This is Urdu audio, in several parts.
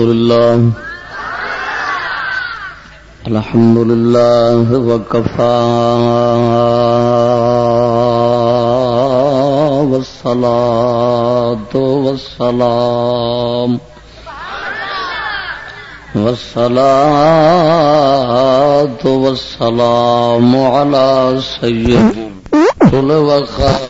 لله الحمد لله وكفى والصلاة والسلام۔ والصلاة والسلام على سيد الوخار الأنبياء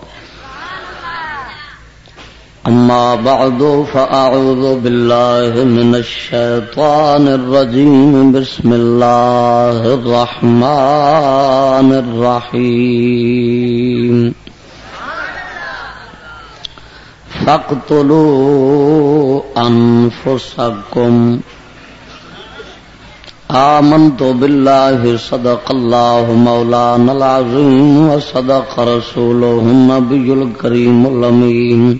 أما بعد، فأعوذ بالله من الشيطان الرجيم. بسم الله الرحمن الرحيم. فاقتلوا أنفسكم. آمنت بالله، صدق الله مولانا العظيم، وصدق رسوله النبي الكريم الأمين.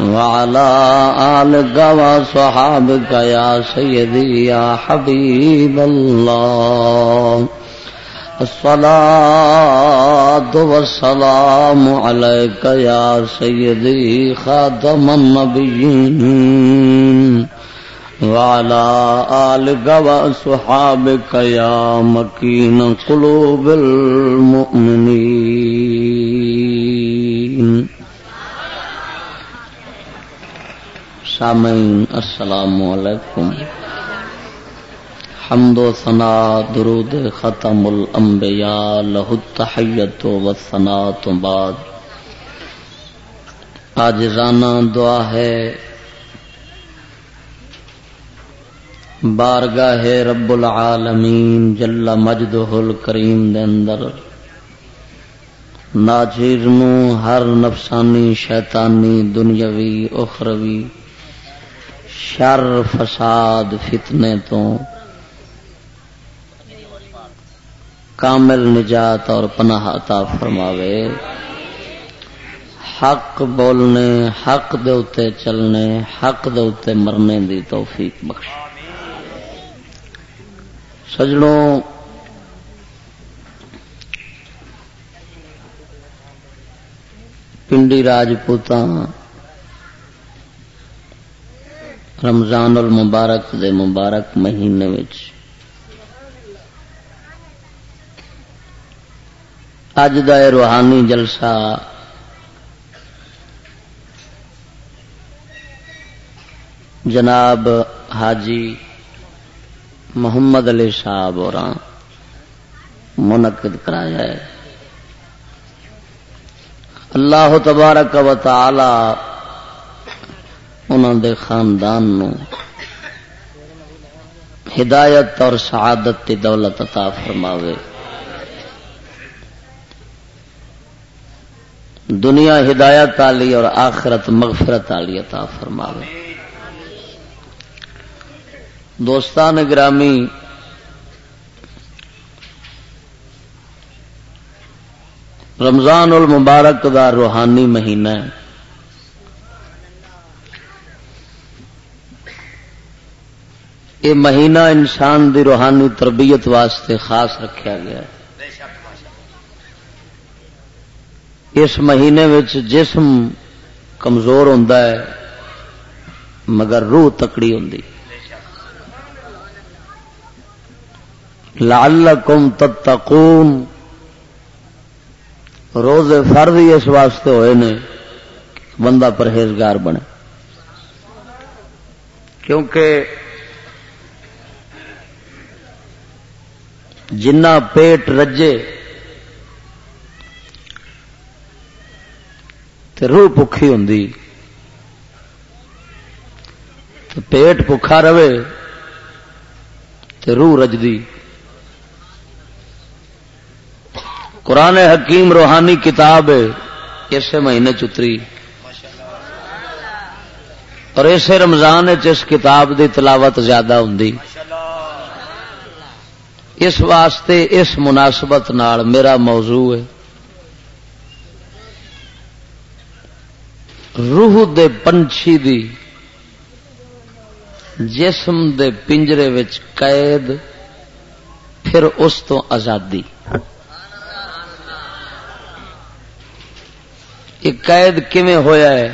وعلى آلك وصحابك يا سيدي يا حبيب الله. الصلاة والسلام عليك يا سيدي خاتم النبيين. وعلى آلك وصحابك يا مكين قلوب المؤمنين. سامعین، السلام علیکم۔ حمد و ثنا، درود ختم الانبیاء، لہ التحیت و ثنا تو بعد۔ آج رانا دعا ہے۔ بارگاہ رب العالمین، جل مجدہ الکریم دے اندر۔ ناچیر ہر نفسانی، شیطانی، دنیاوی، اخروی۔ شر فساد فتنے تو کامل نجات اور پناہ عطا فرماوے۔ حق بولنے، حق دے اتے چلنے، حق دے اتے مرنے دی توفیق بخش سجڑوں پنڈی راجپوتاں رمضان المبارک دے مبارک مہینے وچ۔ اج دا روحانی جلسہ جناب حاجی محمد علی صاحب اور منعقد کرایا ہے۔ اللہ تبارک و تعالی انہوں دے خاندان نو ہدایت اور سعادت کی دولت عطا فرماوے۔ دنیا ہدایت والی اور آخرت مغفرت والی عطا فرماوے۔ دوستان گرامی، رمضان المبارک دا روحانی مہینہ ہے۔ یہ مہینہ انسان دی روحانی تربیت واسطے خاص رکھا گیا اس مہینے جسم کمزور ہوں مگر روح تکڑی ہوں لال کم روز فرد ہی اس واسطے ہوئے نے بندہ پرہیزگار بنے۔ کیونکہ جنا پیٹ رجے روح پکھی ہوں پیٹ بکھا رہے تو روح رجدی۔ قرآن حکیم روحانی کتاب اسے مہینے چتری۔ اور اسے رمضان اس کتاب دی تلاوت زیادہ ہوں اس واسطے اس مناسبت نال میرا موضوع ہے۔ روح دے پنچھی دی جسم دے پنجرے وچ قید، پھر اس تو آزادی۔ یہ قید کیویں ہویا ہے؟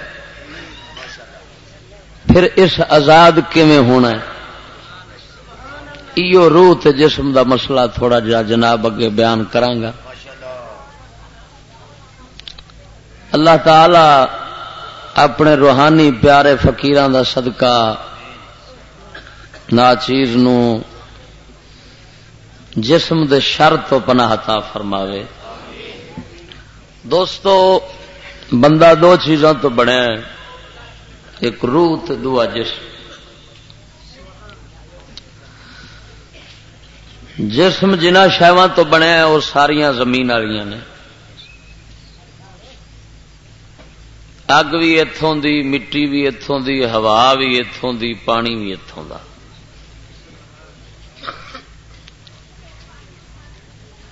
پھر اس آزاد کیویں ہونا ہے؟ ایو روح تے جسم دا مسئلہ تھوڑا جا جناب اگے بیان کرانگا۔ اللہ تعالی اپنے روحانی پیارے فقیران دا صدقہ نا چیز نو جسم دے شر تو پناہ عطا فرماوے۔ دوستو، بندہ دو چیزوں تو بنے ایک روح تو دعا جسم۔ جسم جنہ شہواں تو بنیا وہ ساریا زمین والی نے۔ اگ بھی اتوں دی، مٹی بھی اتوں دی، ہوا بھی اتوں دی، پانی بھی اتوں کا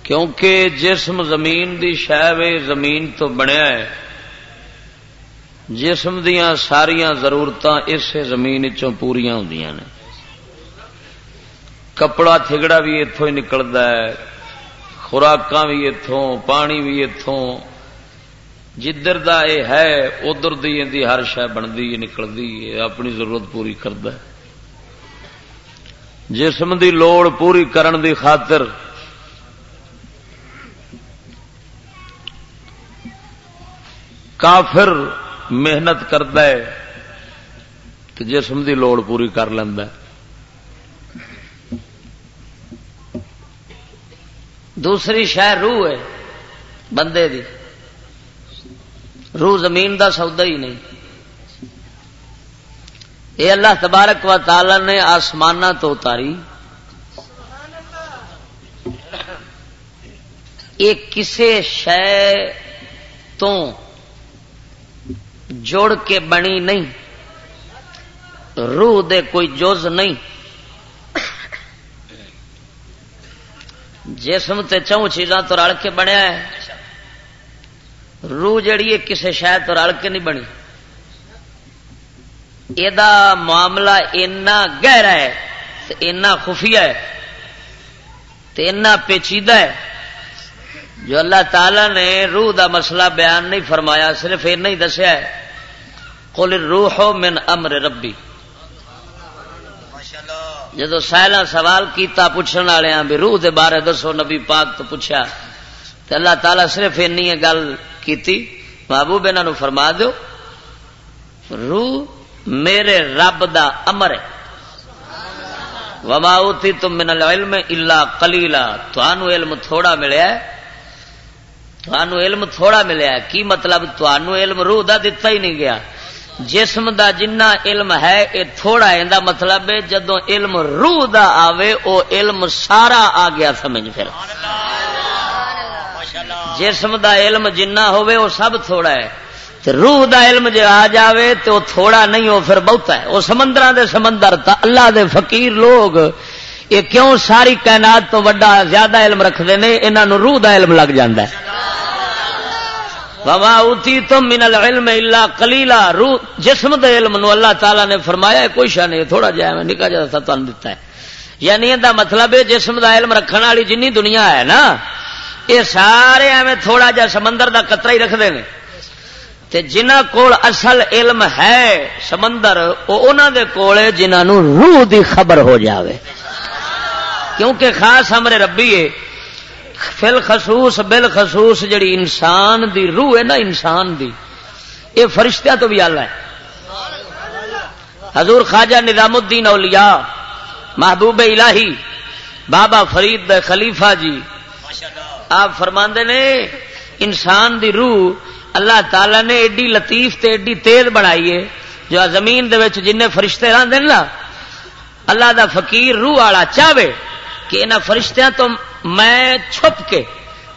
کیونکہ جسم زمین دی شہ زمین تو بنیا ہے۔ جسم دیا ساریا ضرورت اس زمین چوں پوریا ہوں نے۔ کپڑا تھگڑا بھی اتوں ہی نکلتا ہے خوراک بھی اتوں پانی بھی اتوں جدھر دا اے ہے، ادھر دی ہر شہ بنتی نکلتی ہے، اپنی ضرورت پوری کرد جسم دی لوڑ پوری کرن دی خاطر کافر محنت کرد تو جسم دی لوڑ پوری کر لینا دوسری شہ روح ہے، بندے دی۔ روح زمین دا سودا ہی نہیں۔ یہ اللہ تبارک و تعالی نے آسمان تو اتاری۔ یہ کسی شہ تو جوڑ کے بنی نہیں۔ روح دے کوئی جز نہیں۔ جسم تے چون چیزاں تو رل کے بنیا ہے۔ روح جڑی ہے کسی شاید تو رل کے نہیں بنی۔ یہ معاملہ اینا گہرا ہے اینا خفیہ ہے اینا پیچیدہ ہے۔ جو اللہ تعالی نے روح دا مسئلہ بیان نہیں فرمایا، صرف یہ نہیں دسیا کل روح من امر ربی جدو سائلا سوال کیتا پوچھنے والے بھی روح دے بارے دسو، نبی پاک تو پوچھا تو اللہ تعالیٰ صرف این گل کی بابو بہن فرما دو روح میرے رب دا امر ہے۔ وما تم من العلم الا قلیلا تو علم تھوڑا ملیا ہے۔ علم تھوڑا ملیا کی مطلب؟ علم روح دا دتا ہی نہیں گیا۔ جسم دا جنہ علم ہے یہ تھوڑا ہے مطلب ہے جدو علم روح دا آوے، او علم سارا آ گیا سمجھ پھر۔ جسم دا علم جنہ ہوے وہ سب تھوڑا ہے۔ روح دا علم جے آ جاوے تو تھوڑا نہیں ہو پھر بہت ہے۔ وہ سمندر دے سمندر تا اللہ دے فقیر لوگ، یہ کیوں ساری کائنات تو وڈا زیادہ علم رکھتے ہیں انہوں روح دا علم لگ جاندہ ہے۔ وما اوتی تم من العلم الا قلیلا۔ روح، جسم دے علم نو اللہ تعالی نے فرمایا ہے، کوئی شان نہیں، تھوڑا جہا میں نکا جا تھا تن ہے۔ یعنی دا مطلب ہے، جسم دا علم رکھنے والی جنی دنیا ہے نا۔ یہ سارے ایویں تھوڑا جا سمندر دا قطرہ ہی رکھتے ہیں تے جنہ کول اصل علم ہے سمندر، وہ انہوں دے کول جنہوں روح دی خبر ہو جاوے۔ کیونکہ خاص ہمارے ربی ہے فل خصوص بل جڑی انسان دی روح ہے نا، انسان دی۔ یہ فرشتہ تو بھی آلہ ہے۔ حضور خواجہ نظام الدین اولیاء، محبوب الہی، بابا فرید خلیفہ جی۔ آپ فرماندے نے، انسان دی روح اللہ تعالی نے ایڈی لطیف تے ایڈی تیز بنائی ہے۔ جو زمین دے وچ جن فرشتے رہتے نا، اللہ دا فقیر روح والا چاہے کہ انہاں فرشتیاں تو میں چھپ کے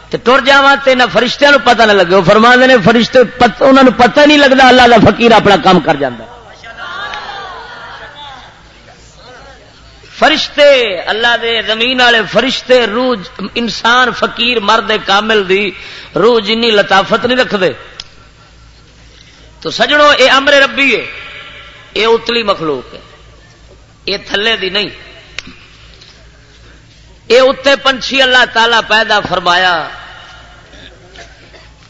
ٹر جا تو انہیں فرشتوں پتہ نہ لگے۔ وہ فرما نے فرشتے انہوں نے پتہ نہیں لگتا اللہ کا فقیر اپنا کام کر جاتا فرشتے اللہ دے زمین والے فرشتے روح انسان فقیر مرد کامل دی روح جنی لطافت نہیں رکھتے تو سجڑوں اے امر ربی ہے، اے اتلی مخلوق ہے۔ اے تھلے دی نہیں۔ اے اتنے پنچھی اللہ تعالی پیدا فرمایا۔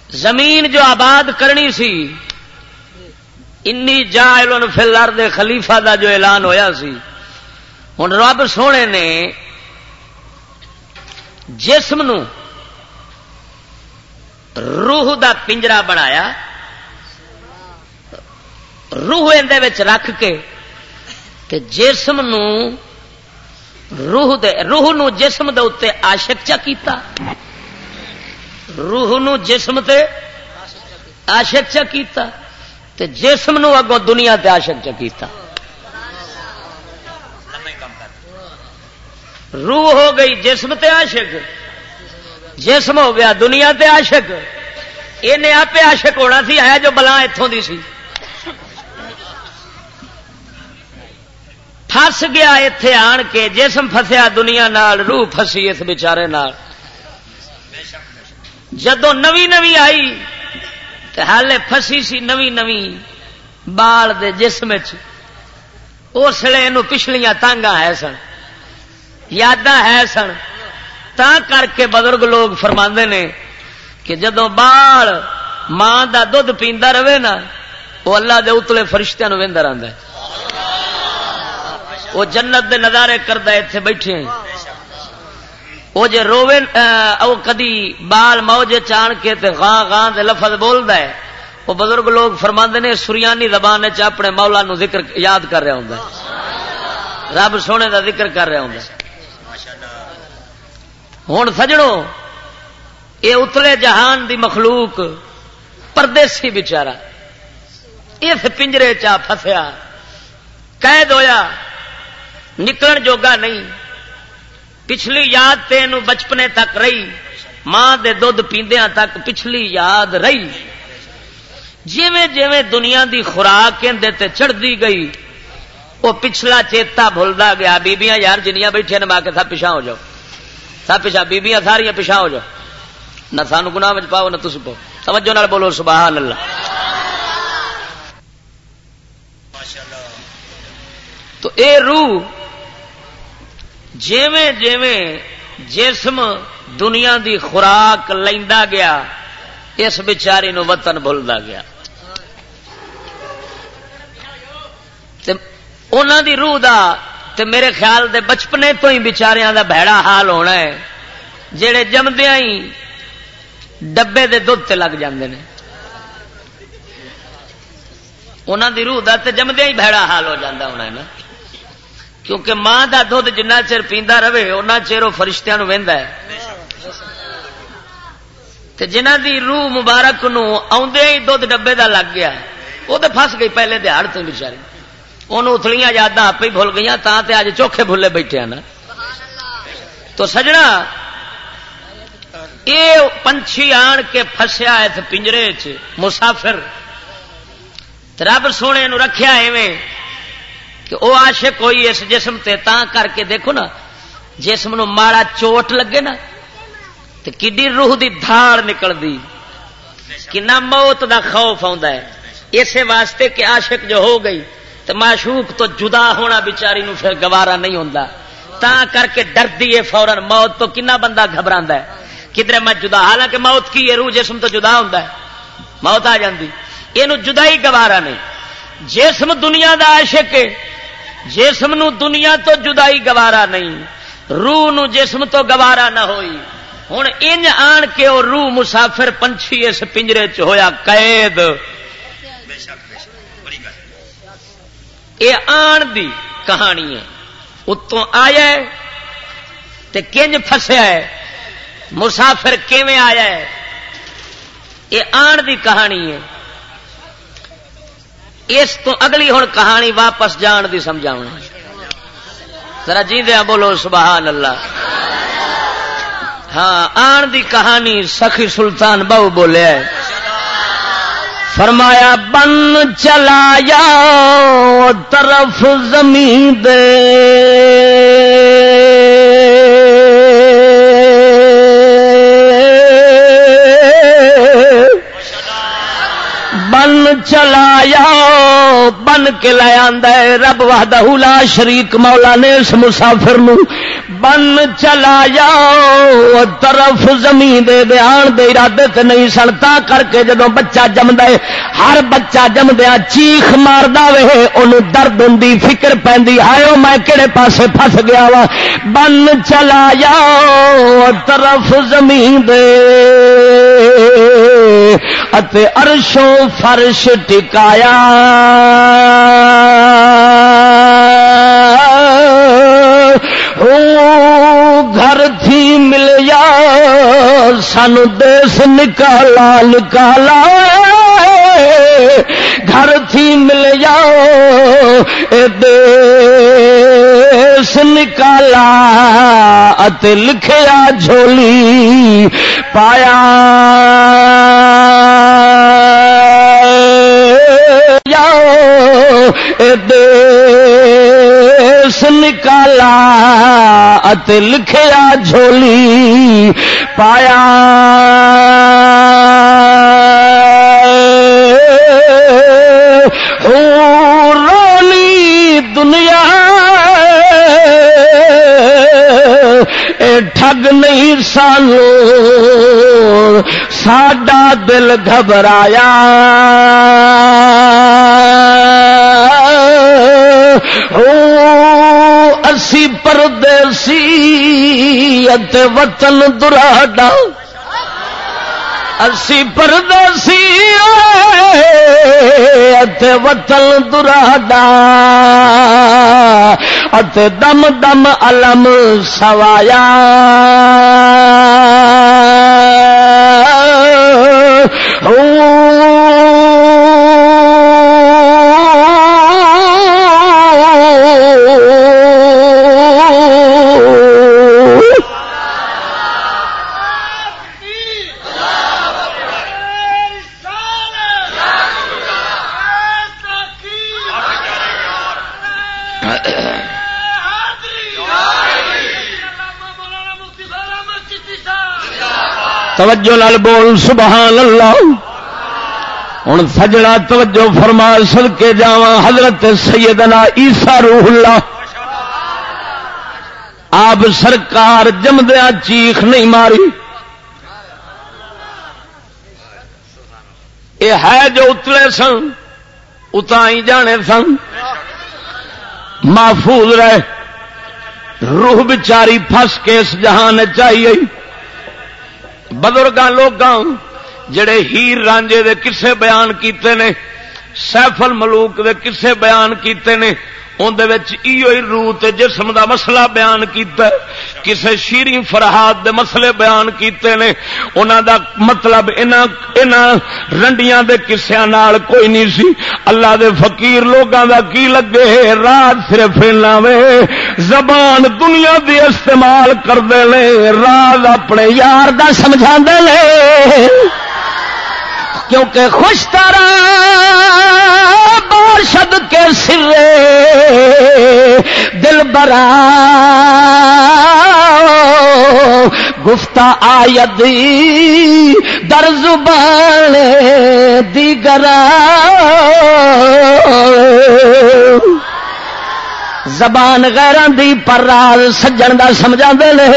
زمین جو آباد کرنی سی، انی جائل فل دے خلیفہ دا جو اعلان ہویا سی۔ ہوں رب سونے نے جسم نو روح دا پنجرا بنایا۔ روح اندر رکھ کے، تے جسم نو روح دے روح نو جسم دے اتنے آشک چا کیتا؟ روح نو جسم تے آشک چا کیتا؟ تے جسم نو اگوں دنیا تے آشک چا کیتا؟ روح ہو گئی جسم تے عاشق، جسم ہو گیا دنیا تے عاشق۔ یہ آپ عاشق ہونا سی ہے جو بلا اتوں دی سی۔ فس گیا اتے آن کے، جسم فسیا دنیا نال، روح فسی اس بچارے نال۔ جدو نوی نوی آئی تو حالے فسی سی نوی نوی بال دے جسم اس لیے یہ پچھلیاں تانگا ہے سن یاد ہے سن۔ تا کر کے بزرگ لوگ فرما نے کہ جدو بال ماں کا دھد پیندا رہے نا، وہ اللہ دے اتلے فرشتوں وہدا رہتا ہے۔ وہ جنت دے نظارے کرتا اتنے بیٹھے وہ جے روے او کدی بال موجے چان کے تے غاں غاں دے لفظ بولدا ہے۔ وہ بزرگ لوگ فرما نے، سریانی زبان چ اپنے مولا نو ذکر یاد کر رہا ہوں رب سونے دا ذکر کر رہا ہوں ہوں سجڑوں یہ اتلے جہان دی مخلوق، پردیسی بچارا اس پنجرے چا فسیا قید ہویا۔ نکلن جوگا نہیں۔ پچھلی یاد تین بچپنے تک رہی۔ ماں دے دھد پیندیاں تک پچھلی یاد رہی۔ جیویں جیویں دنیا دی خوراک تے چڑھتی گئی۔ وہ پچھلا چیتا بھولتا گیا۔ بیبیاں یار جنیاں بیٹھے نے ماں کے سب پچھا ہو جاؤ۔ سب پیچھا بیبیاں ساریا پیچھا ہو جاؤ۔ نہ سانو گنا پاؤ، نہ تم پاؤ۔ توجہ نال بولو، سبحان اللہ۔ تو اے روح جیویں جیویں جسم دنیا دی خوراک لیندا گیا، اس بچاری نو وطن بھولتا گیا۔ انہوں دی روح دا تے میرے خیال دے بچپنے تو ہی بچاریاں دا بھڑا حال ہونا ہے، جڑے جمدیا ہی ڈبے دے دھد تے لگ جاندے نے۔ انہوں دی روح دا تے جمدیا ہی بھڑا حال ہو جاندہ ہونا ہے نا۔ کیونکہ ماں دا دھد جنہ چر پیندا رہے اُنہ چر وہ فرشتیاں وہدا ہے۔ تے جنہ دی روح مبارک نو آدھے ہی دھد ڈبے دا لگ گیا وہ تو فس گئی پہلے دہاڑ تو بچاری۔ انہوں اتلیاں یاداں آپ ہی بھول گئی تا تے اج چوکھے بھولے بیٹھے ہاں نا۔ تو سجنا یہ پنچھی آن کے فسیا اس پنجرے چ مسافر۔ رب سونے نو رکھیا ایویں۔ کہ وہ عاشق ہوئی اس جسم تے، تا کر کے دیکھو نا، جسم نو ماڑا چوٹ لگے نا تو کڈی روح دی دھاڑ نکلتی کنا موت دا خوف آ اسی واسطے کہ عاشق جو ہو گئی تو معشوق تو جدا ہونا بچاری نو پھر گوارا نہیں ہوتا تا کر کے ڈر دیے فورن موت تو کنا بندہ گھبرا ہے۔ کدھر میں جدا، حالانکہ موت کی ہے روح جسم تو جدا ہوں موت آ جاتی یہ جدا ہی گوارا نہیں۔ جسم دنیا دا عاشق ہے۔ جسم نو دنیا تو جدائی گوارا نہیں، روح نو جسم تو گوارا نہ ہوئی۔ ہوں ان آن کے وہ روح مسافر پنچھی اس پنجرے چ ہویا قید۔ یہ آن دی کہانی ہے۔ اتوں آیا تے کنج فسیا ہے۔ مسافر کیویں آیا ہے؟ یہ آن دی کہانی ہے۔ اس تو اگلی ہوں کہانی واپس جان دی سمجھا ذرا جی دیا بولو، سبحان اللہ۔ ہاں آن دی کہانی سخی سلطان بہو بولے فرمایا، بن چلایا طرف زمین دے۔ چلایا، بن کے لیا رب وحدہ لا شریک مولا نے اس مسافر نو۔ بن چلایا طرف زمین دے دھیان دے ارادے تے نہیں سنتا کر کے جدو بچہ جمد ہر بچہ جمدیا چیخ مار وے۔ ان درد ہوں فکر پی آئے میں کہڑے پاسے پھس گیا وا بن چلایا طرف زمین دے۔ اتے ارشوں فرش ٹکایا گھر تھی مل جا سان دیس نکالا نکالا۔ گھر تھی مل جاؤ دیس نکالا۔ لکھیا جھولی پایا۔ دیس نکالا ات لکھیا جھولی۔ پایا۔ رونی دنیا۔ اے ٹھگ نہیں سالو ساڈا دل گھبرایا۔ اسی پردیسی وطن دراڈا۔ اسی پردیسی وطن دراڈا دم دم علم سوایا۔ توجہ لال بول، سبحان اللہ۔ ہوں سجڑا توجہ فرما سل کے جا حضرت سیدنا عیسا روح اللہ۔ آپ سرکار جمدیا چیخ نہیں ماری۔ یہ ہے جو اتلے سن اتا ہی جانے سن۔ محفوظ رہے۔ روح بچاری پھس کے اس جہان چاہیے۔ بزرگ لوگ جڑے ہیر رانجے دے کسے بیان کیتے نے سیفل ملوک دے کسے بیان کیتے نے اندر روح تے جسم دا مسئلہ بیان کیتا ہے۔ کسے شیری فرحات دے مسئلے بیان کیتے نے۔ انہاں دا مطلب رنڈیاں دے کسیاں نال کوئی نہیں سی۔ اللہ دے فقیر لوگاں دا کی لگے؟ رات صرف وے۔ زبان دنیا دی استعمال کرتے ہیں راز اپنے یار دا سمجھا لے کیونکہ خوش تارا بارشد کے سرے دل برا گفتا آید در زبان دیگر زبان غیران دی پر راز سجن دا سمجھا دے لے۔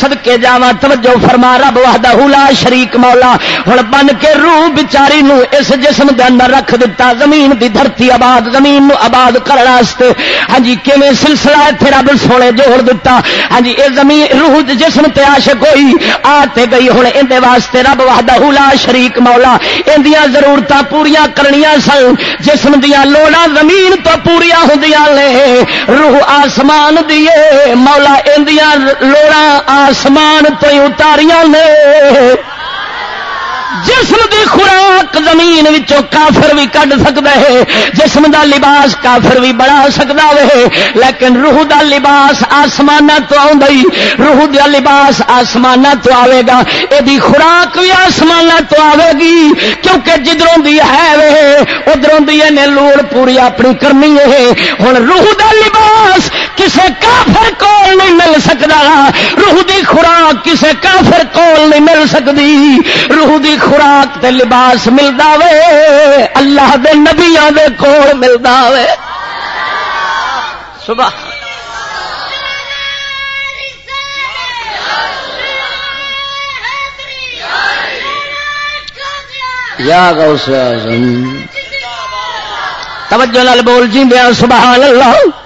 صدقے جاوا توجہ فرما، رب وحدہ لا شریک مولا۔ ہن بن کے روح بیچاری نو اس جسم دے اندر رکھ دتا۔ زمین دی دھرتی آباد، زمین نو آباد کرنے واسطے۔ ہاں جی کیویں سلسلہ ایتھے رب سونے جوڑ دتا۔ ہاں جی اے زمین، روح جسم تے عاشق ہوئی، آ تے گئی۔ ہن این دے واسطے رب وحدہ لا شریک مولا۔ اندیاں ضرورتاں پوریاں کرنیاں سن۔ جسم دیاں لوڑاں زمین تو پوریا ہوندیاں نے روح آسمان دیے مولا اندیاں لوڑا آسمان تو اتاریاں نے۔ جسم دی خوراک زمین وچوں کافر بھی کڈ سکتا ہے، جسم دا لباس کافر بھی بڑا سکتا ہے لیکن روح دا لباس آسمان تو آئی روح دا لباس آسمان تو آئے گا۔ یہ خوراک بھی آسمان تو آئے گی، کیونکہ جدروں دی ہے وے، ادھروں دی نے لوڑ پوری اپنی کرنی ہے۔ ہوں روح دا لباس کسے کافر کول نہیں مل سکتا روح دی خوراک کسے کافر کول نہیں مل سکتی روح دی خوراک تے لباس ملتا وے اللہ دے نبیا دے کول ملتا وے صبح یا غوث توجہ نال بول جی سبحان اللہ۔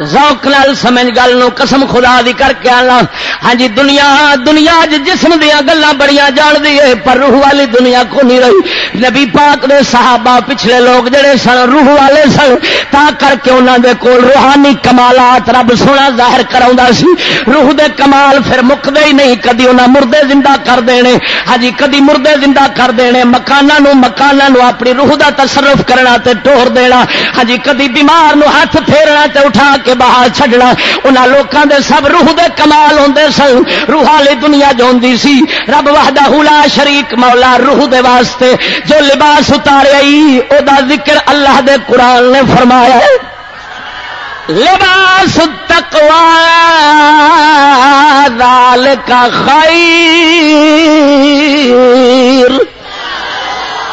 ذوق نال سمجھ گل نو قسم خدا دی کر کے آنا۔ ہاں جی دنیا دنیا جسم دیا گلا بڑی جان دی ہے پر روح والی دنیا کو نہیں رہی۔ نبی پاک دے صحابہ پچھلے لوگ جڑے سن، روح والے سن، تا کر کے انہوں دے کول روحانی کمالات رب سونا ظاہر کرا سی۔ روح دے کمال پھر مکدے ہی نہیں، کدی انہیں مردے زندہ کر دینے۔ ہاں جی کدی مردے زندہ کر دینے مکانا نو نو اپنی روح دا تصرف کرنا تے ٹور دینا۔ ہاں جی کدی بیمار نو ہاتھ پھیرنا تے اٹھا کے باہر چڈنا ان لوگوں دے سب روح دے کمال ہوندے سن۔ روح والی دنیا جو ہوندی سی، رب وحدہ حلا شریک، مولا روح دے واسطے جو لباس اتارے او دا ذکر اللہ دے قرآن نے فرمایا ہے۔ لباس تقوا ذالک خیر۔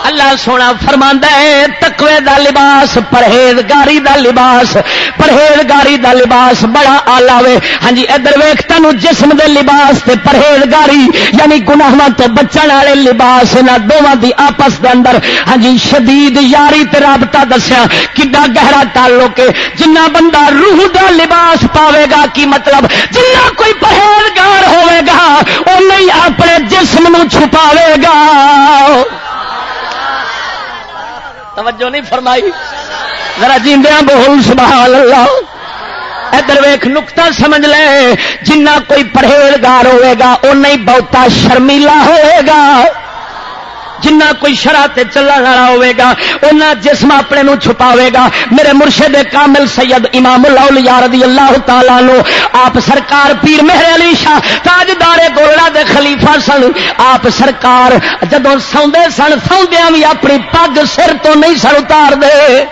اللہ سونا فرما ہے تکوے دا لباس، پرہیزگاری دا لباس، پرہیزگاری دا لباس بڑا آلہ وے۔ ہاں جی ادھر ویخ تین جسم دے لباس تے پرہیزگاری یعنی گناہ تو بچن والے لباس نہ دونوں دی آپس دے اندر۔ ہاں جی شدید یاری تے رابطہ دسیا، کڈا گہرا تعلق ہے۔ جنہ بندہ روح دا لباس پاوے گا، کی مطلب؟ جنہ کوئی پرہیزگار ہوے گا وہ نہیں اپنے جسم نو چھپاوے گا۔ توجہ نہیں فرمائی۔ ذرا جیندیا بول سبحان اللہ ادھر ویخ نکتا سمجھ لے۔ جنہ کوئی پرہیزگار ہوئے گا وہ نہیں بہتا شرمیلا ہوئے گا۔ جنہ کوئی شرح چلن والا ہوے گا جسم اپنے نو چھپاوے گا۔ میرے مرشد کامل سید امام اللہ رضی اللہ تعالیٰ لو آپ سرکار پیر مہر علی شاہ تاجدار گولڑا دے خلیفہ سن۔ آپ سرکار جدو سوندے سن، سوندیاں بھی اپنی پگ سر تو نہیں سن اتار دے۔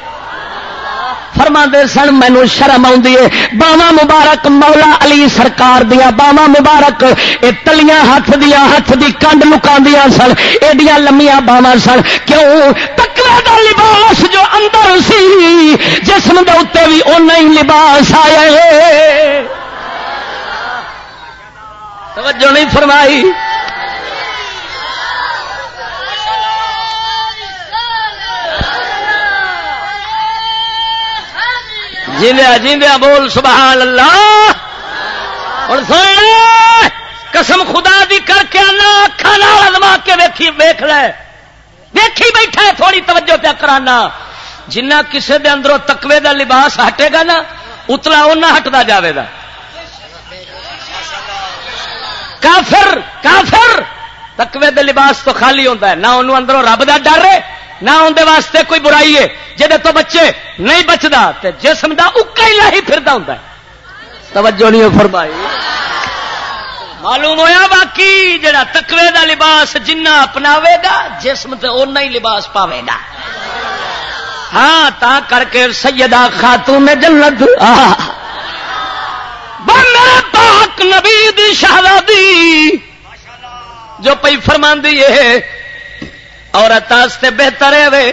فرما دے سن مینو شرم آئی باوا مبارک مولا علی سرکار دیا باوا مبارک۔ یہ تلیاں ہاتھ دیا، ہاتھ دی کنڈ لکا سن۔ ایڈیاں لمیا باوا سن۔ کیوں؟ تکلا دا لباس جو اندر سی، جسم دے اتنے بھی اُن لباس آیا توجہ نہیں فرمائی۔ جیندیا جیندیا بول، سبحان اللہ۔ اور سن قسم خدا دی کر کے آنا اکھان ازما کے ویکھی ویخ لے۔ ویکھی بیٹھا ہے تھوڑی توجہ پہ کرانا جنہ کسے دے اندروں تکوے دا لباس ہٹے گا نا، اتلا اُنہ ہٹتا جاوے گا۔ کافر کافر! تکوے دے لباس تو خالی ہوتا ہے، نہ انہوں اندروں رب دا ڈر ہے نہ اندر واسطے کوئی برائی ہے۔ جہد تو بچے نہیں بچتا تو جسم کا اکا ہی لاہی پھر توجہ نہیں فرمائی۔ معلوم ہویا باقی جڑا تکوے دا لباس جنہ اپناوے گا، جسم تے اُنہ ہی لباس پاوے گا۔ ہاں تا کر کے سیدہ خاتون جنت میرے پاک نبی دی شہزادی۔ جو پی فرما ہے عورت بہتر ہے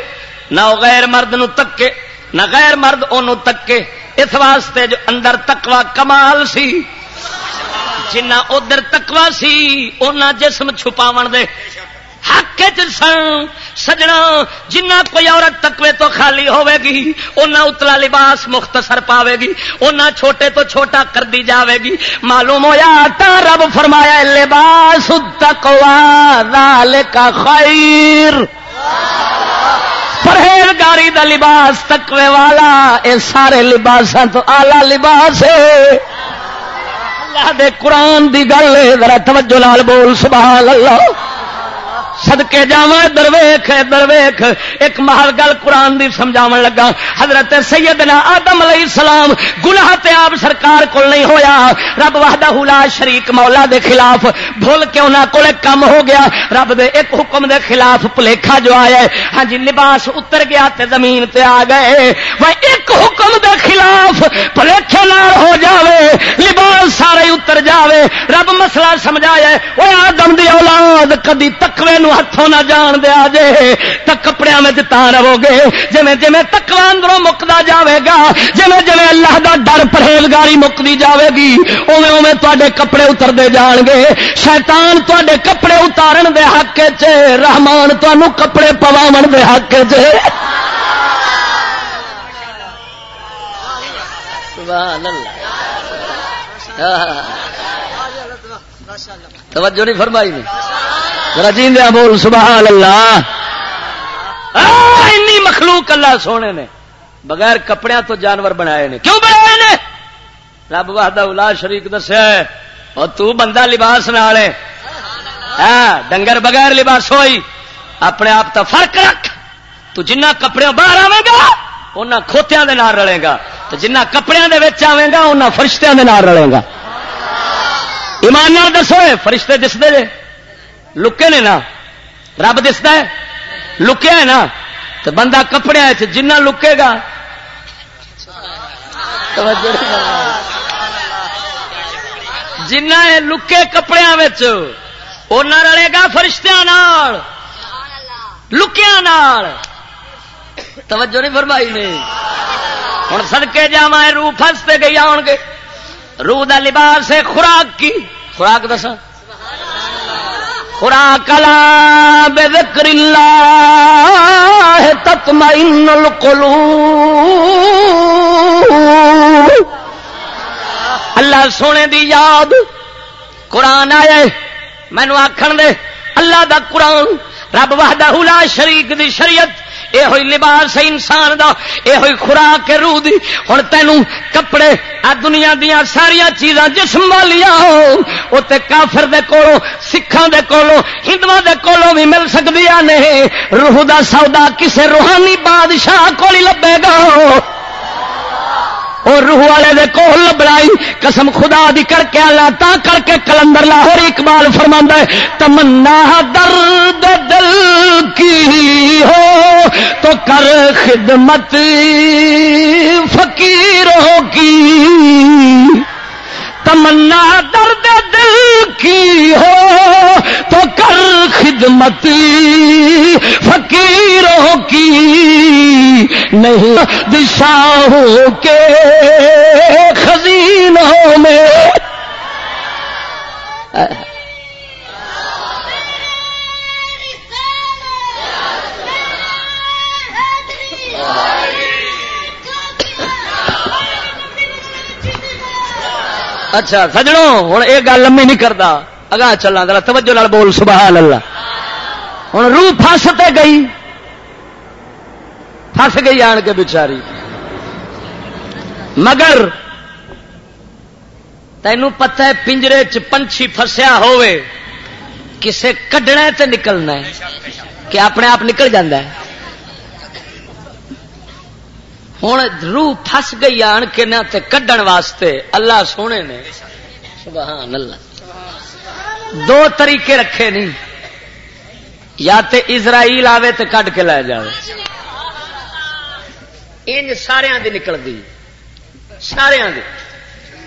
نہ غیر مرد نو تکے، نہ غیر مرد ان تکے۔ اس واسطے جو اندر تکوا کمال سی جنا ادھر تکوا سی اونا جسم چھپاو دے۔ حق سن سجنا جنہ کوئی عورت تکوے تو خالی ہوے گی اونا اتلا لباس مختصر پاوے گی اونا چھوٹے تو چھوٹا کر دی جاوے گی معلوم ہویا تا رب فرمایا، لباس تکوا ذالک خیر۔ پرہیزگاری دا لباس تکوے والا، اے سارے لباس تو آلہ لباس ہے۔ اللہ دے قرآن دی گل ذرا توجہ لال بول، سبحان اللہ۔ سدکے جا درویخ درویخ ایک محل گل قرآن دی سمجھا لگا۔ حضرت سیدنا آدم علیہ السلام گناہ تے آپ سرکار کو نہیں ہویا۔ رب وحدہ لا شریک مولا دے خلاف۔ بھول کے انہوں کو کم ہو گیا۔ رب دے ایک حکم دے خلاف پلیکھا جو آیا ہاں جی لباس اتر گیا تے زمین تے آ گئے۔ وہ ایک حکم دے خلاف پلیکھے نال ہو جاوے۔ لباس سارے اتر جاوے۔ رب مسئلہ سمجھایا وہ آدم دی اولاد، کدی تکوے نو ہاتھوں نہ جان دیا جے تو کپڑے میں تا رہو گے جی جی تکوا اندروں مکتا جاوے گا جی جی اللہ دا ڈر پرہیزگاری مکتی جاوے گی اوے اوے تے کپڑے اترتے جان گے شیطان تے کپڑے اتارن دے حق چ رحمان تمہوں کپڑے پواو دے حق چ اللہ۔ توجہ نہیں فرمائی نہیں رجیندیا بول سبحان اللہ ای مخلوق اللہ سونے نے۔ بغیر کپڑے تو جانور بنائے نے۔ کیوں بنائے نے؟ رب وحدہ الا شریک دسیا اور تو بندہ لباس نالے ہاں ڈنگر بغیر لباس ہوئی۔ اپنے آپ تو فرق رکھ۔ تو جنہ کپڑے باہر آئے گا ان کھوتیاں دے نال رلے گا۔ تو جنہ کپڑے دے آئے گا ان فرشتیاں دے نال رلے گا۔ ایمان نال دسو فرشتے دس دے لکے نے نا۔ رب دستا ہے۔ لکیا ہے نا۔ تو بندہ کپڑے جنہ لکے گا۔ جنہ لکے کپڑے رلے گا فرشتیاں لکیا توجہ نہیں فرمائی نے۔ ہوں سڑکے جا روح فستے گئی، آن گے روح کا لباس ہے خوراک کی؟ خوراک دسا خوراک بے ذکر اللہ تطمئن القلوب۔ اللہ سونے دی یاد۔ قرآن آئے مینو آخر دے، اللہ دا قرآن، رب وحدہ لا شریک دی شریعت۔ یہ ہوئی لباس ہے انسان دا یہ ہوئی خوراک روح دی۔ ہوں تینوں کپڑے، آ دنیا دیا ساریا چیزاں جسم والیا وہ کافر دے کولو سکھان دے کولو ہندو دے کولو بھی مل سکتی نہیں۔ روح دا سودا کسے روحانی بادشاہ کو لبے گا۔ اور روح والے دے کول لبڑائی قسم خدا دی کر کے اللہ تا کر کے کلندر لاہور اقبال فرما ہے، تمنا درد دل کی ہو، تو کر خدمت فقیروں کی۔ تمنا درد دل کی ہو تو کر خدمت فقیروں کی نہیں، دشاہوں کے خزینوں میں۔ اچھا سجڑوں ہوں یہ گل لمبی نہیں کرتا اگاں چلا ذرا توجہ لال بول سبحان اللہ ہوں روح فس تے گئی۔ فس گئی آن کے بچاری مگر تینوں پتہ ہے پنجرے چ پنچھی فسیا ہوئے کسے کڈنا تے نکلنا ہے، کہ اپنے آپ نکل جاندہ ہے۔ ہوں روح فس گئی آن کے نہ کڈن واسطے۔ اللہ سونے نے۔ سبحان اللہ۔ دو طریقے رکھے نہیں یا تے اسرائیل آوے تے کڈ کے لے جائے ان سارا دی نکلتی سارا دی۔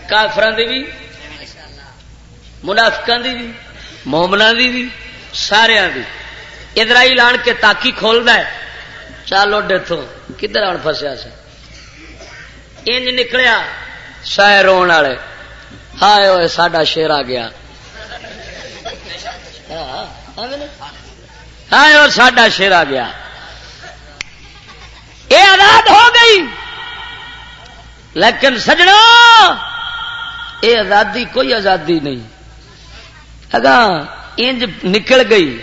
کافران دی بھی۔ منافقان دی بھی۔ مومنا دی بھی۔ سارا دی۔ اسرائیل آن کے تاکی کھولتا ہے۔ چالو ڈیتوں کدھر آن فسیا سے انج نکلیا، شاید رو والے۔ ہائے ہوئے ساڈا شیر آ گیا۔ ہائے وہ ساڈا شیر آ گیا۔ یہ آزاد ہو گئی۔ لیکن سجنا یہ آزادی کوئی آزادی نہیں۔ اگا انج نکل گئی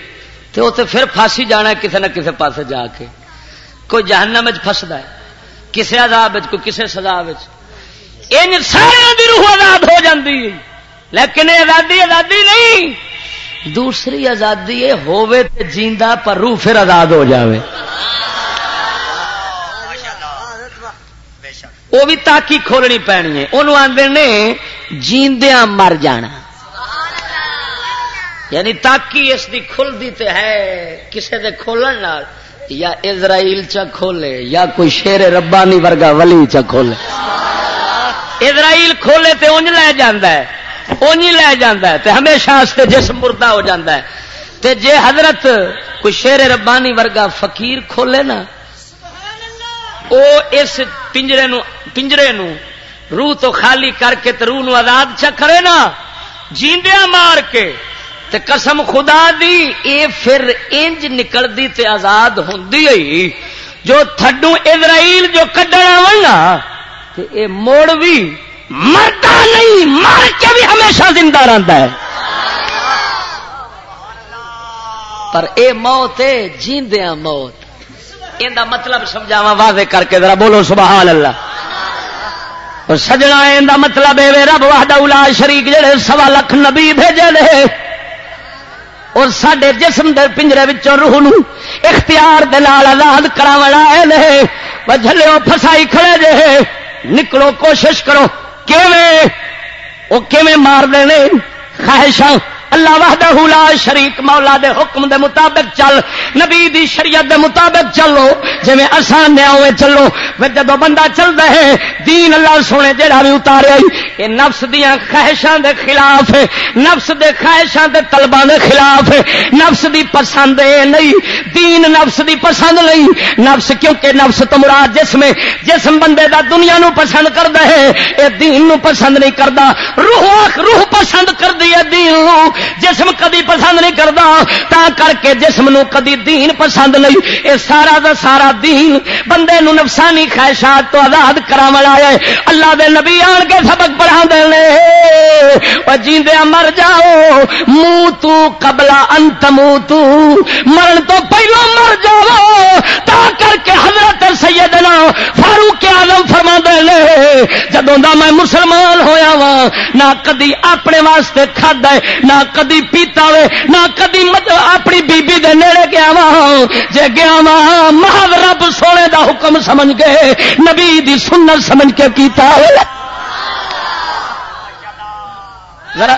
تو پھر پھانسی جانا کسی نہ کسی پاس جا کے۔ کوئی جہنم فسدا ہے۔ کسی عذاب کوئی کسی سزا ان سارے روح آزاد ہو جاتی لیکن آزادی آزادی نہیں۔ دوسری آزادی یہ ہوے تے جیندا پر روح پھر آزاد ہو جاوے۔ وہ بھی تاکی کھولنی پینی ہے۔ انہوں آدھے نے جیندیاں مر جانا۔ یعنی تاکی اس دی کھلتی تے ہے، کسے دے کھولن نال۔ یا اسرائیل چا کھولے، یا کوئی شیر ربانی ورگا ولی چا کھولے۔ اسرائیل کھولے تے انج لے جاندہ ہے انج لے جاندہ ہے تے ہمیشہ اس جسم مردہ ہو جاندہ ہے۔ تے جے حضرت کوئی شیر ربانی ورگا فقیر کھولے نا، او اس پنجرے نو پنجرے نو روح تو خالی کر کے تے روح نو آزاد چا کرے نا۔ جیندیاں مار کے تے قسم خدا دی، اے پھر انج نکلدی تے آزاد ہوندی ہوئی جو تھڈو اسرائیل جو کڈنا وا تے اے موڑ بھی مرتا نہیں، مر کے بھی ہمیشہ زندہ رہتا ہے۔ پر اے موت ہے جیندیاں موت۔ ان دا مطلب سمجھاوا واضح کر کے ذرا بولو سبحان اللہ۔ اور سجنا، ان دا مطلب ہے رب وحدہ الا شریک جڑے سوا لکھ نبی بھیجے اور سڈے جسم دے پنجرے وچوں روح نو اختیار دے آزاد کرا جلے جلو فسائی کھڑے جے۔ نکلو، کوشش کرو۔ کیویں؟ وہ کیویں مار دے خواہشاں۔ اللہ وحدہ لا شریک مولا دے حکم دے مطابق چل، نبی دی شریعت دے مطابق چلو۔ جی آسان دیا ہوئے چلو جدو بندہ چلتا ہے، دین اللہ سونے جہاں بھی اتارے یہ نفس دیا خواہشاں دے خلاف ہے۔ نفس دے خواہشاں دے طلباں دے خلاف ہے۔ نفس دی پسند اے نہیں، دین نفس دی پسند نہیں۔ نفس کیونکہ نفس تو مراد جسم جسم بندے دا دنیا نو پسند کرتا ہے، اے دین نو پسند نہیں کرتا روح روح پسند کر دی ہے دین نو۔ جسم کدی پسند نہیں کرتا تا کر کے جسم نو کدی دین پسند نہیں۔ اے سارا دا سارا دین بندے نو نفسانی خواہشات تو آزاد کرا ہے۔ اللہ دے نبی آن کے سبق پڑھا دے جیندیا مر جاؤ منہ تو قبلا انت منہ تو مرن تو پہلو مر جاؤ۔ تا کر کے حضرت سیدنا فاروق آلم فرما دے جدوں دا میں مسلمان ہویا وا نہ کدی اپنے واسطے کھد ہے، نہ کدی پیتا وے، نہ کدی اپنی بیبی دے نیڑے گیا وا جے گیا وا محض رب سونے دا حکم سمجھ کے نبی دی سنت سمجھ کے کیتا ہے۔ ذرا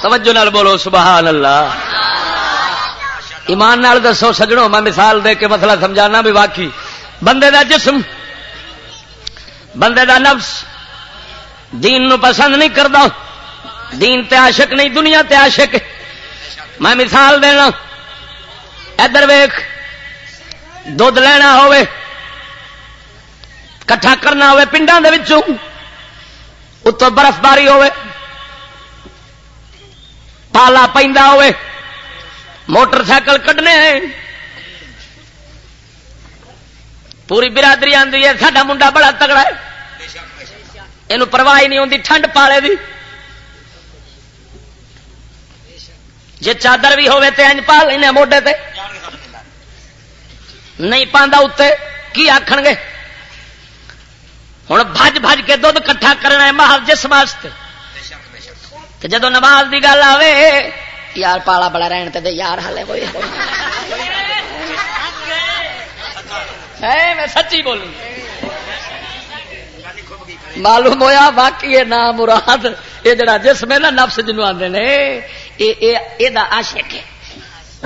توجہ نال بولو، سبحان اللہ۔ ایمان نال دسو سجڑوں میں مثال دے کے مسئلہ سمجھانا بھی واقعی۔ بندے دا جسم، بندے دا نفس، دین نو پسند نہیں کرتا دین تے عاشق نہیں، دنیا تے عاشق۔ میں مثال دینا۔ ادھر ویخ دھد لینا ہوے کٹھا کرنا ہوے پنڈا اتو برف باری ہوے پالا پہ ہوے موٹر سائیکل کٹنے پوری برادری آتی ہے، ساڈا منڈا بڑا تگڑا ہے۔ یہ پرواہ نہیں ہوتی ٹھنڈ پالے دی۔ جی چادر بھی ہوے تو انج پا لینا موڈے تے۔ نہیں پاندا اتنے کی آخ گے؟ ہوں بج بج کے دھد کٹھا کرنا ہے محل جس واسطے۔ جدو نماز کی گل آئے یار پالا بڑا رہن تے یار ہالے کوئی میں سچی بولی معلوم ہوا باقی نام مراد یہ جڑا جسم ہے نا، نفس جنوب آتے ہیں یہ عاشق ہے۔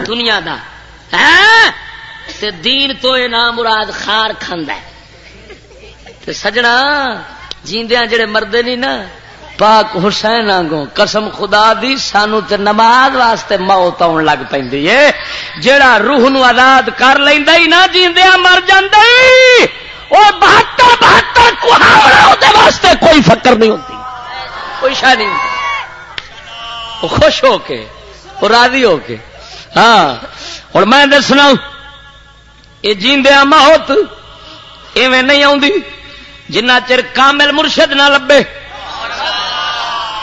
دنیا دا۔ ہاں؟ تے دین تو یہ نام مراد خار کھانا ہے۔ تے سجنا، جیندیاں جڑے مردے نہیں نا، پاک حسین آگوں قسم خدا دی، سانو تے نماز واسطے موت آن لگ پی جیڑا روح نو آزاد کر لینا ہی نہ جیندیا مر جی وہ بہتر بہتر کوئی فکر نہیں ہوتی کوئی شاید نہیں ہوتی وہ خوش ہو کے، وہ راضی ہو کے۔ ہاں اور میں دسنا، یہ جیندیا موت ایویں نہیں آتی جنہ چر کامل مرشد نہ لبے۔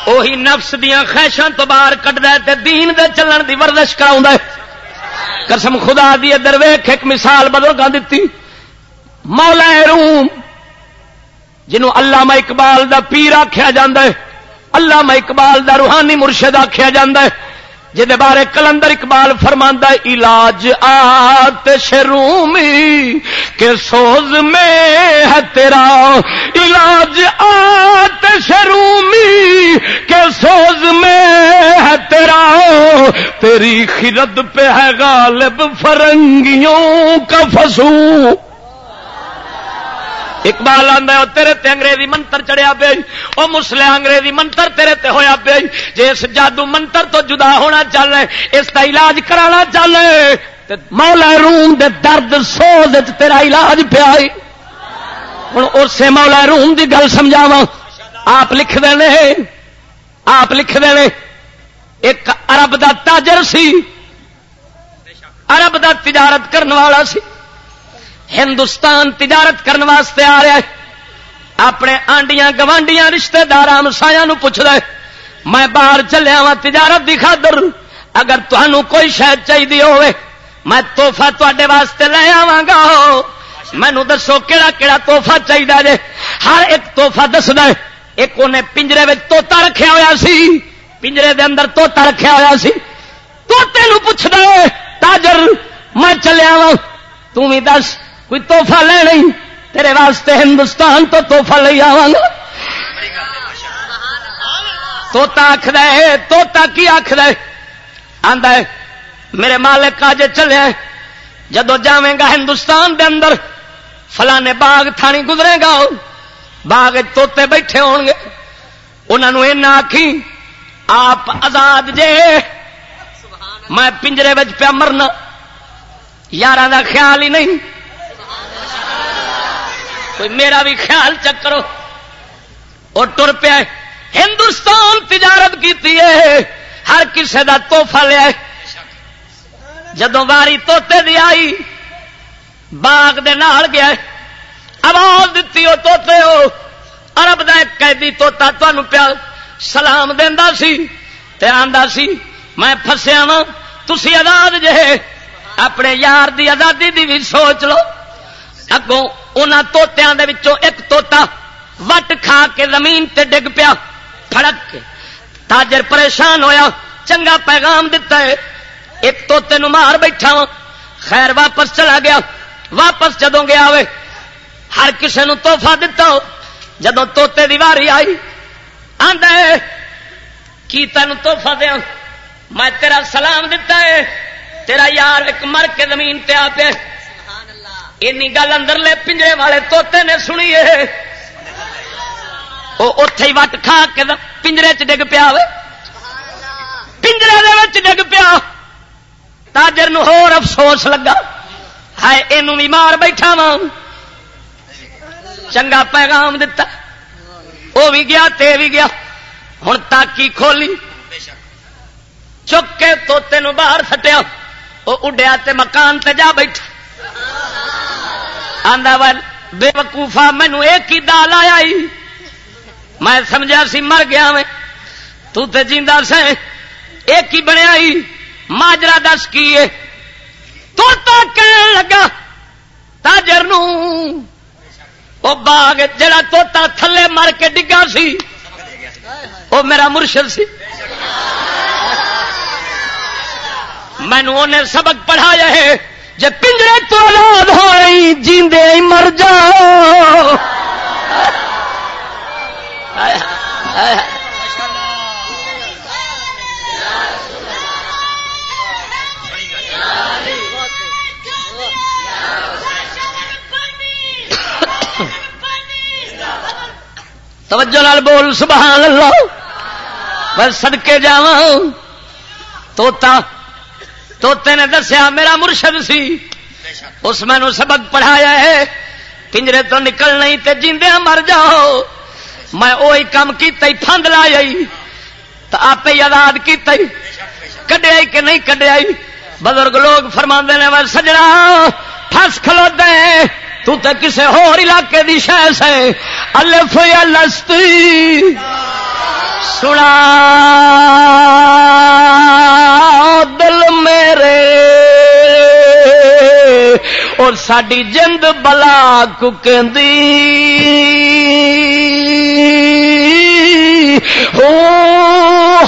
وہی نفس دیا خیشاں تو باہر کٹتا دین دے چلن دی وردش کرا قسم خدا دی درویخ ایک مثال بدل دیتی مولا روم جنہوں علامہ اقبال دا پیر آخیا جا علامہ اقبال دا روحانی مرشد آخیا جا جہد بارے کلندر اقبال فرما علاج آت شرومی کے سوز میں ہے تیرا۔ علاج آت شرومی کے سوز میں ہے تیرا۔ تیری خرد پہ ہے غالب فرنگیوں کا فسو۔ اقبال آدھا تیرے تے انگریزی منتر چڑھیا پی جی، وہ مسلے انگریزی منتر تیرے تے ہویا پی جی اس جادو منتر تو جدا ہونا چل رہے اس کا علاج کرانا چل رہے مولا روم دے درد سوز تیرا علاج پیا جی۔ ہوں اسے مولا روم دی گل سمجھاوا آپ لکھ دے آپ لکھ دے ایک ارب دا تاجر سی ارب دا تجارت کرنے والا سی۔ ہندوستان تجارت کرنے واسطے آ رہا ہے۔ اپنے آنڈیاں گوانڈیاں رشتے دار مسایا پوچھ رہے میں باہر چلیا وا تجارت کی خاطر، اگر تمہوں کوئی شاید چاہیے ہوے میں توحفہ تے واسطے لے آوا گا مینو دسو کہڑا کہڑا توحفہ چاہیے جے۔ ہر ایک توحفہ دس دے ایک انہیں پنجرے میں توتا رکھا ہوا سی۔ پنجرے دے اندر توتا رکھا ہوا سی۔ توتے پوچھ دے تاجر، میں چلیا وا تھی دس۔ کوئی توحفہ لے تیرے واسطے ہندوستان تو توحفہ لے آوا گا۔ توتا آخد توتا کی آخد آدھا میرے مالک آج چلے جدو جاویں گا ہندوستان دے اندر، فلانے باغ تھانی گزرے گا باغ توتے بیٹھے ہون گے۔ انہوں یہ آخی آپ آزاد جے۔ میں پنجرے پیا مرنا یار کا خیال ہی نہیں۔ کوئی میرا بھی خیال چکرو اور ٹر پیا ہندوستان تجارت کی ہر کسی کا توحفہ لیا جدو واری توتے دی آئی، باغ دے نال گیا آواز دیتی وہ توتے ہو ارب کا ایک قیدی توتا تمہوں پیا سلام دینا سی آدھا سی، میں فسیا وا تھی آزاد جے اپنے یار دی آزادی دی بھی سوچ لو۔ اگوں توتیاں دے وچوں ایک توتا وٹ کھا کے زمین تے ڈگ پیا، پھڑک کے۔ تاجر پریشان ہویا، چنگا پیغام دتا ہے۔ ایک توتے نو مار بیٹھا، خیر واپس چلا گیا۔ واپس جدوں گیا ہوئے ہر کسے نو توحفہ دتا۔ ہو جدوں توتے دی واری آئی، آندا ہے، کی تینوں توحفہ دیا میں تیرا سلام دتا ہے، تیرا یار ایک مر کے زمین تے آ پہ اینی گل اندر لے پنجرے والے توتے نے سنی وہ اتے ہی وٹ کھا کے پنجرے چ ڈگ پیا پنجرے ڈگ پیا تاجر ہور افسوس لگا ہے یہ بھی مار بیٹھا وا چنگا پیغام دتا وہ بھی گیا تے بھی گیا ہوں تاکی کھولی چک کے توتے نو باہر سٹیا وہ اڈیا تے مکان تے جا بیٹھا آدھا بے وقوفا، مینو ایک ہی دال آیا میں سمجھا سی مر گیا میں۔ تو تے جیندا سے ایک ہی بنیا ماجرا دس کی تو کہنے لگا، تاجر وہ باغ، جڑا توتا تھلے مر کے ڈگا سی۔ وہ میرا مرشد سی۔ مینو انہیں سبق پڑھایا ہے۔ جے پنجرے تو آزاد ہوئی، جیندے ہی مر جاؤ۔ توجہ لال بول، سبحان اللہ۔ بس سدکے جا توتا توتے نے دسیا میرا مرشد سی۔ اس میں سبق پڑھایا ہے۔ پنجرے تو نکل نہیں تے جیندیا مر جاؤ۔ میں وہی کام کیتا ہی لایا تو آپ آزاد کیتا کڈیا کہ نہیں کڈیا بزرگ لوگ فرما نے، میں سجنا پھس کھلو دے تو تے کسے ہور علاقے دی شہ سے الف یا لستی سنا۔ دل میرے اور ساری جند بلا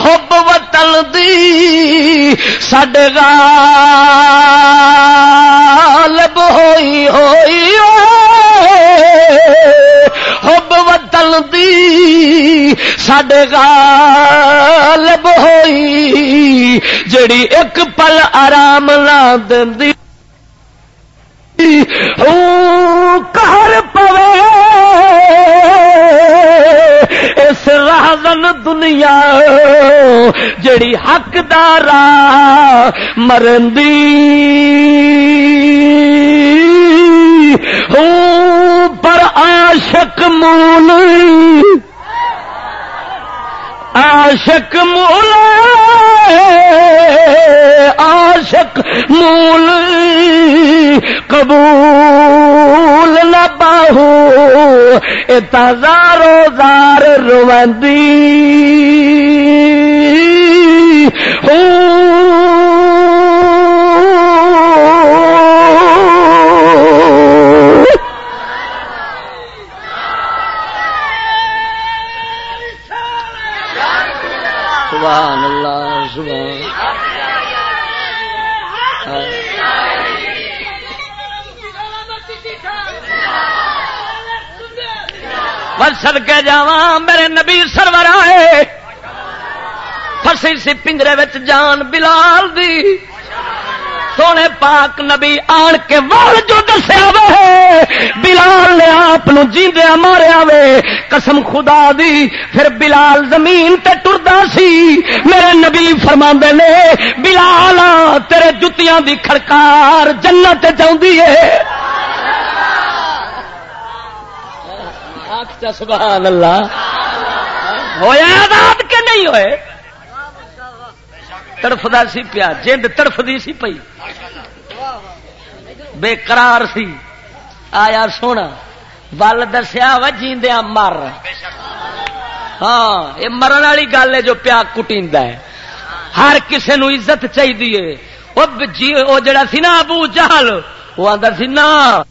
حب وطن دی سڈے غالب ہوئی ہوئی حب وطن دی سڈے غالب جڑی ایک پل آرام نہ دیں کر پوے۔ اس راہن دنیا جڑی حق حقدار مرندی پر عاشق مول عاشق مول عاشق مول قبول نہ باہو اتارو زار روندی ہوں بس سد کے جا میرے نبی سرور آئے۔ فسی سی پنجرے جان بلال دی۔ سونے پاک نبی آن کے وال جو دسیا وے۔ بلال نے آپ جیندیا ماریا وے۔ قسم خدا دی، پھر بلال زمین تے ٹردا سی۔ میرے نبی فرما نے، بلال تیرے جتیاں دی کھڑکار جنت چاہتی ہے سبحان اللہ۔ ہویا آزاد کے نہیں ہوئے؟ تڑفدا سی پیا، جند تڑفدی سی پئی۔ بے قرار سی۔ آیا سونا، ول دسیا و جیندیا مر۔ ہاں یہ مرن والی گل ہے جو پیا کٹی ہے۔ ہر کسی نو عزت چاہیے جی، وہ جڑا سی نا ابو جہل، وہ آدھا سی نا۔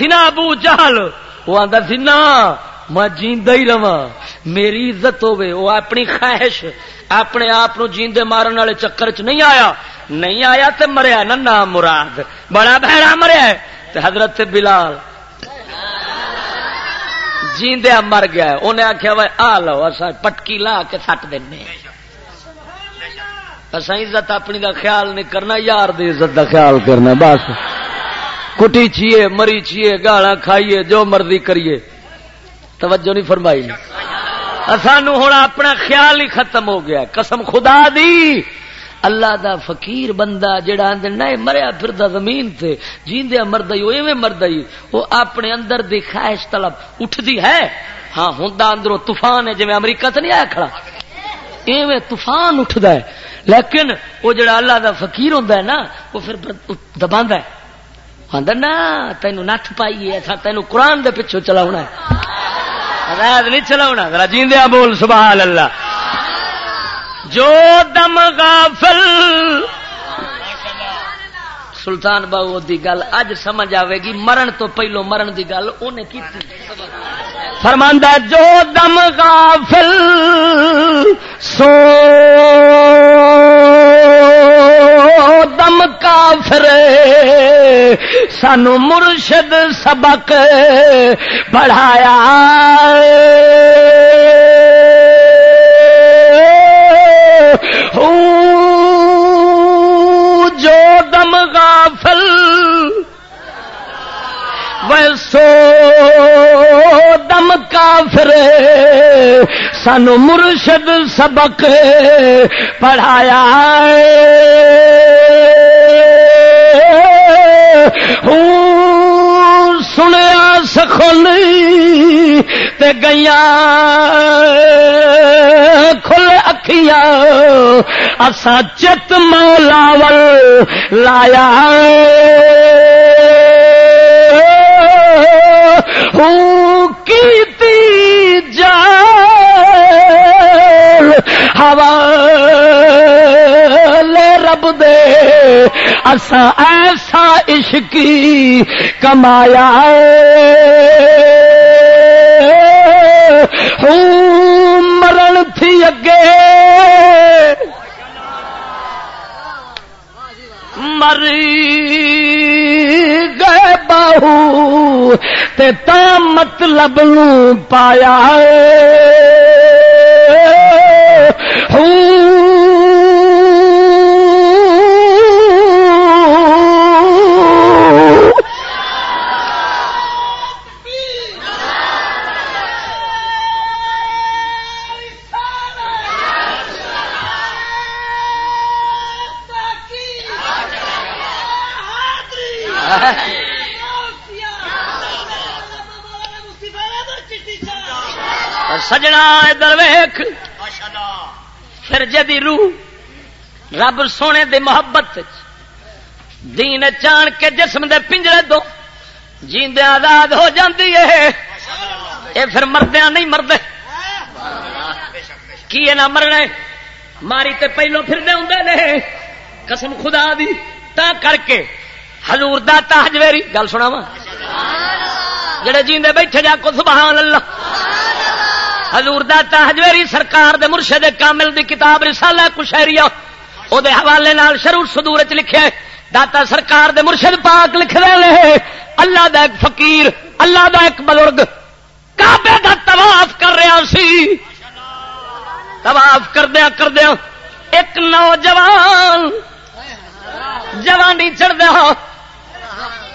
نا ابو جہل۔ وہ آتا سی، نا، میں جیندہ ہی رہا میری عزت ہوے وہ اپنی خواہش، اپنے آپ جیندے مارن والے چکر چ نہیں آیا۔ نہیں آیا تے مریا نا نام مراد۔ بڑا بہرا مریا تے حضرت بلال۔ جیندیا مر گیا انہیں آخیا وہ آ لو اصا پٹکی لا کے سٹ دینا اصا عزت اپنی دا خیال نہیں کرنا، یار دی عزت دا خیال کرنا، بس۔ کٹی چیے مری چیے گالا کھائیے، جو مرضی کریے۔ توجہ نہیں فرمائی۔ سانو ہوں اپنا خیال ہی ختم ہو گیا۔ قسم خدا دی۔ اللہ دا فقیر بندہ جڑا اندر نئے مریا پھر زمین تے۔ جیندیا مرد ایویں مرد وہ اپنے اندر دی خواہش طلب اٹھتی ہے۔ ہاں ہوں اندروں طوفان ہے جی امریکہ تو نہیں آیا کھڑا۔ ایویں طوفان اٹھتا ہے۔ لیکن وہ جڑا اللہ دا فقیر ہوتا ہے نا وہ پھر دبا ہے۔ آدھا نا تینوں نت پائیے تینوں قرآن دے پچھو چلا ہونا ہے. رات نہیں چلا ذرا جیندیا بول سبحان اللہ جو دم غافل سلطان بابو دی گل اج سمجھ آئے گی، مرن تو پہلو مرن دی گل انہیں کی فرماندہ جو دم غافل سو دم کافر سانو مرشد سبق پڑھایا جو دم غافل ویسو دم کافر سانو مرشد سبق پڑھایا سنیا سخلی تے گیا کھل اکھیا اسا چت مولاول لایا کی جا ہوا رب دے۔ اسا ایسا عشقی کمایا مرن تھی اگے۔ مری باہو تے تا مطلب نو پایا ہوں پھر جدی روح رب سونے دی محبت دین چان کے جسم دے پنجرے دو، جیندے آزاد ہو جاتی ہے یہ پھر مردیا نہیں مرد کی نہ مرنا ماری تے پہلو پھر دے ہوں نے۔ قسم خدا دی، تا کر کے حضور دا تاجویری گل سنا وا جڑے جیندے بیٹھے جا کو سبحان اللہ۔ حضور دا تاجویری سرکار دے مرشد کامل دی کتاب رسالہ کشہریہ او دے حوالے نال شروع صدور چ لکھیا ہے۔ داتا سرکار دے مرشد پاک لکھ رہے ہیں اللہ دا ایک فقیر، اللہ دا ایک بزرگ۔ کعبے دا طواف کر رہا سی۔ طواف کردیا کردیا ایک نوجوان جوانی چڑھ دیا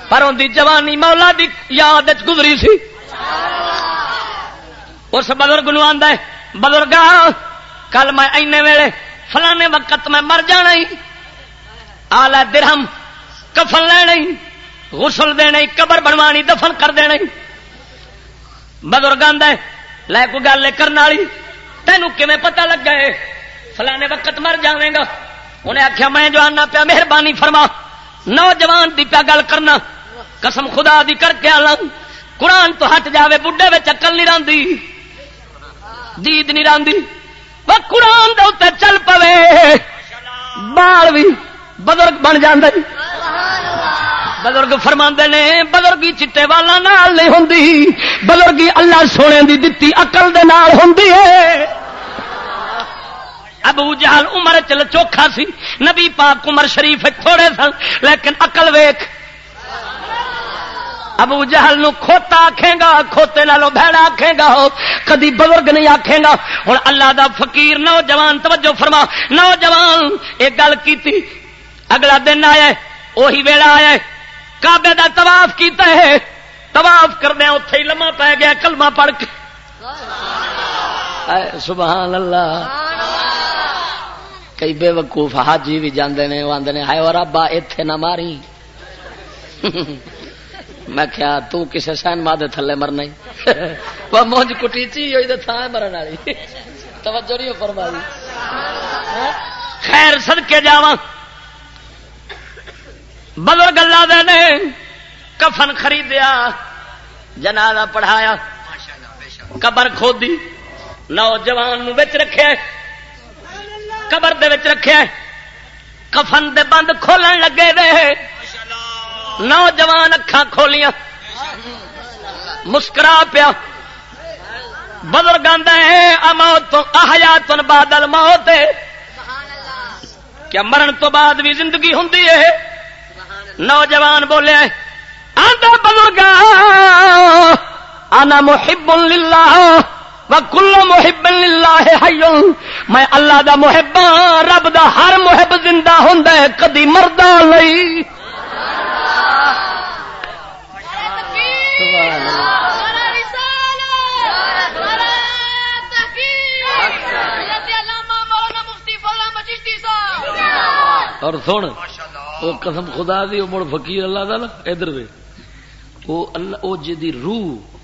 پر ان دی جوانی مولا دی یاد گزری سی۔ اس بزرگ نو آدھا بزرگ کل میں اینے ویلے، فلانے وقت میں مر جانا آلہ درہم کفن لینا غسل دینا قبر بنوانی، دفن کر دینا بزرگ آدھا لے کو گل کرنے والی تینوں کیون پتا لگ گئے فلانے وقت مر جائے گا؟ انہیں آخیا میں جو آنا پیا، مہربانی فرما، نوجوان دی پیا گل کرنا، قسم خدا دی کر کے آ قرآن تو ہٹ جاوے، بڈھے میں چکل نہیں راندی. دید نہیں راندی وہ قرآن دے اتنے چل پوے بال بھی بزرگ بن جاندے بزرگ فرما نے بزرگی چٹے والا نال نہیں ہوں بزرگی اللہ سونے دی دتی اقل دے نال ہوں ابو جہل عمر چل چوکھا سی نبی پاک عمر شریف تھوڑے سن لیکن اقل ویخ ابو جہل نو کھوتا آکھے گا کھوتے نالوں بھڑا آکھے گا کدی بزرگ نہیں آکھے گا ہوں اللہ دا فقیر نوجوان، توجہ فرما۔ نوجوان، ایک گل کی اگلا دن آیا وہی ویلا آیا کابے دا طواف کیتا ہے۔ طواف کردیا اتے ہی لما پی گیا کلمہ پڑھ کے۔ سبحان اللہ۔ کئی بے وقوف حاجی بھی جاندے نے، وہ آدھے ہائے اور ابا اتے نہ ماری۔ میں کیا تو کسے سین ماں دے تھلے مرنا ہی وہ مونج کٹیچی ہوئی دے تھا مرن والی. توجہ نہیں فرما دی ہاں؟ خیر سد کے جا بزرگ اللہ نے کفن خریدیا، جنازہ پڑھایا، قبر کھودی، نوجوان بچ رکھے قبر دے وچ رکھے کفن دے بند کھولن لگے دے نوجوان اکھا کھولیاں۔ مسکرا پیا۔ بزرگ اموت احیات بادل موت کیا مرن تو بعد بھی زندگی ہوں نوجوان بولے آدھا بزرگ آنا محب للہ کل محب للہ حی میں اللہ دا محب رب دا ہر محب زندہ ہوں کدی مردہ لئی اور سن، وہ قسم خدا دی مڑ فقیر اللہ دا نا، ادھر وے۔ وہ اللہ، وہ جی روح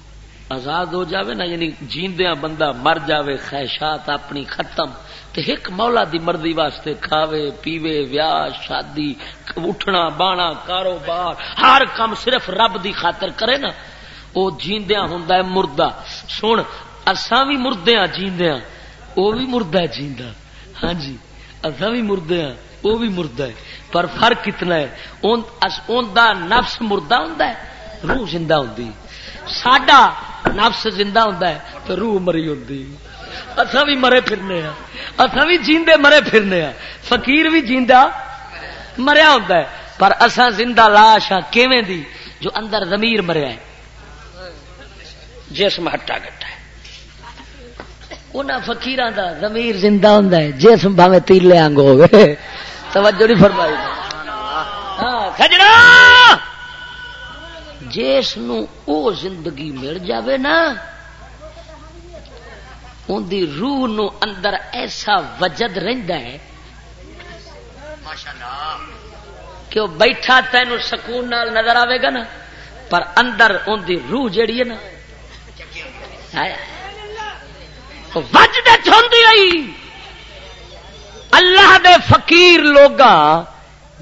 آزاد ہو جاوے نا یعنی جیندیا بندہ مر جاوے، خواہشات اپنی ختم، تے ایک مولا دی مرضی واسطے کھاوے، پیوے، ویاہ، شادی، اٹھنا بانا کاروبار، ہر کام صرف رب دی خاطر کرے نا۔ وہ جیندیا ہوں مردہ۔ سن، اساں بھی مردیا ہاں جیندیا وہ بھی مردہ جیندا۔ ہاں جی اساں بھی مردیا ہاں۔ وہ بھی مردہ ہے، پر فرق کتنا ہے؟ ان دا نفس مردہ ہوں روح زندہ ہوں ساڈا نفس زندہ ہوں تو روح مری ہوں اصا بھی مرے پھرنے ہاں اصا بھی جیندے مرے پھرنے ہاں فقیر بھی جیندا مریا ہوں پر اصا زندہ لاش ہاں کیویں دی جو اندر زمیر مریا ہے؟ جسم ہٹا گٹا ہے۔ انہاں فقیراں دا ضمیر زندہ ہوندا ہے، جسم بھاوے تیلے انگ ہوے توجہ نہیں فرمائی۔ ہاں سجنا جس او زندگی مل جاوے نا ان دی روح نو اندر ایسا وجد رہندا ہے کہ وہ بیٹھا تینوں سکون نال نظر آئے گا نا پر اندر ان دی روح جیڑی ہے نا وجد ہوندی آئی اللہ دے فقیر لوگ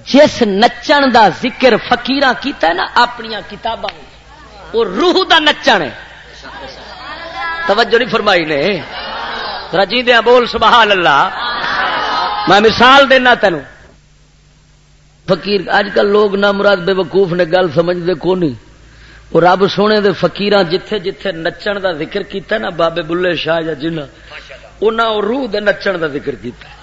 جس نچن دا ذکر فکیر کیتا ہے نا اپنی کتاباں وہ روح دا نچن ہے۔ توجہ نہیں فرمائی نے۔ رجی دیا بول، سبحان اللہ۔ میں مثال دینا تین فقیر اج کل لوگ نہ مراد بے وقوف نے گل سمجھتے کو نہیں وہ رب سونے دے فقیر جتھے جتھے نچن دا ذکر کیتا ہے نا، بابے بلے شاہ یا جنہ، انہاں روح دے نچن دا ذکر کیتا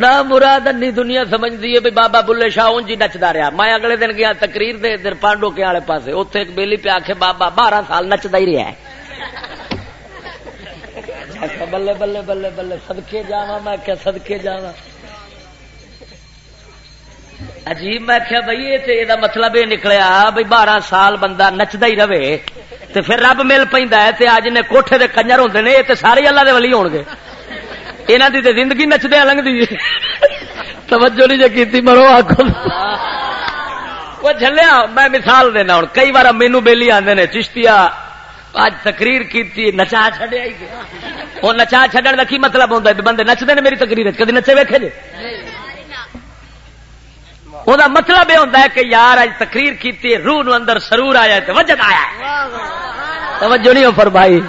نہ مراد انی دنیا سمجھتی ہے بابا بلے شاہ انجی نچتا رہا۔ میں اگلے دن گیا تقریر دے در پانڈو کے والے پاس اتنے ایک بیلی پہ آخ بابا بارہ سال نچتا ہی رہا اچھا، بلے بلے بلے بلے سدکے جا میں کیا سدکے جا عجیب، میں کیا بھائی یہ مطلب یہ نکلیا بھائی بارہ سال بندہ نچتا ہی رہے۔ تو پھر رب مل پہ اج نے کوٹھے دے کنجر ہوں نے، یہ تو سارے اللہ دے ولی ہو گے یہاں کی تو زندگی نچدیا لگتی جی۔ توجہ نہیں جی کی مرو آخو وہ چلیا میں مثال دینا ہوں۔ کئی بار مینو بہلی آدھے نے چشتیا اج تقریر کی نچا چڈیا وہ نچا چڈن کا کی مطلب ہوتا ہے؟ بندے نچتے ہیں میری تقریر کدی نچے ویکے جی وہ مطلب یہ ہوتا ہے کہ یار اج تقریر کی روح نو اندر سرور آیا تو وجد آیا توجہ نہیں ہو فرمائی۔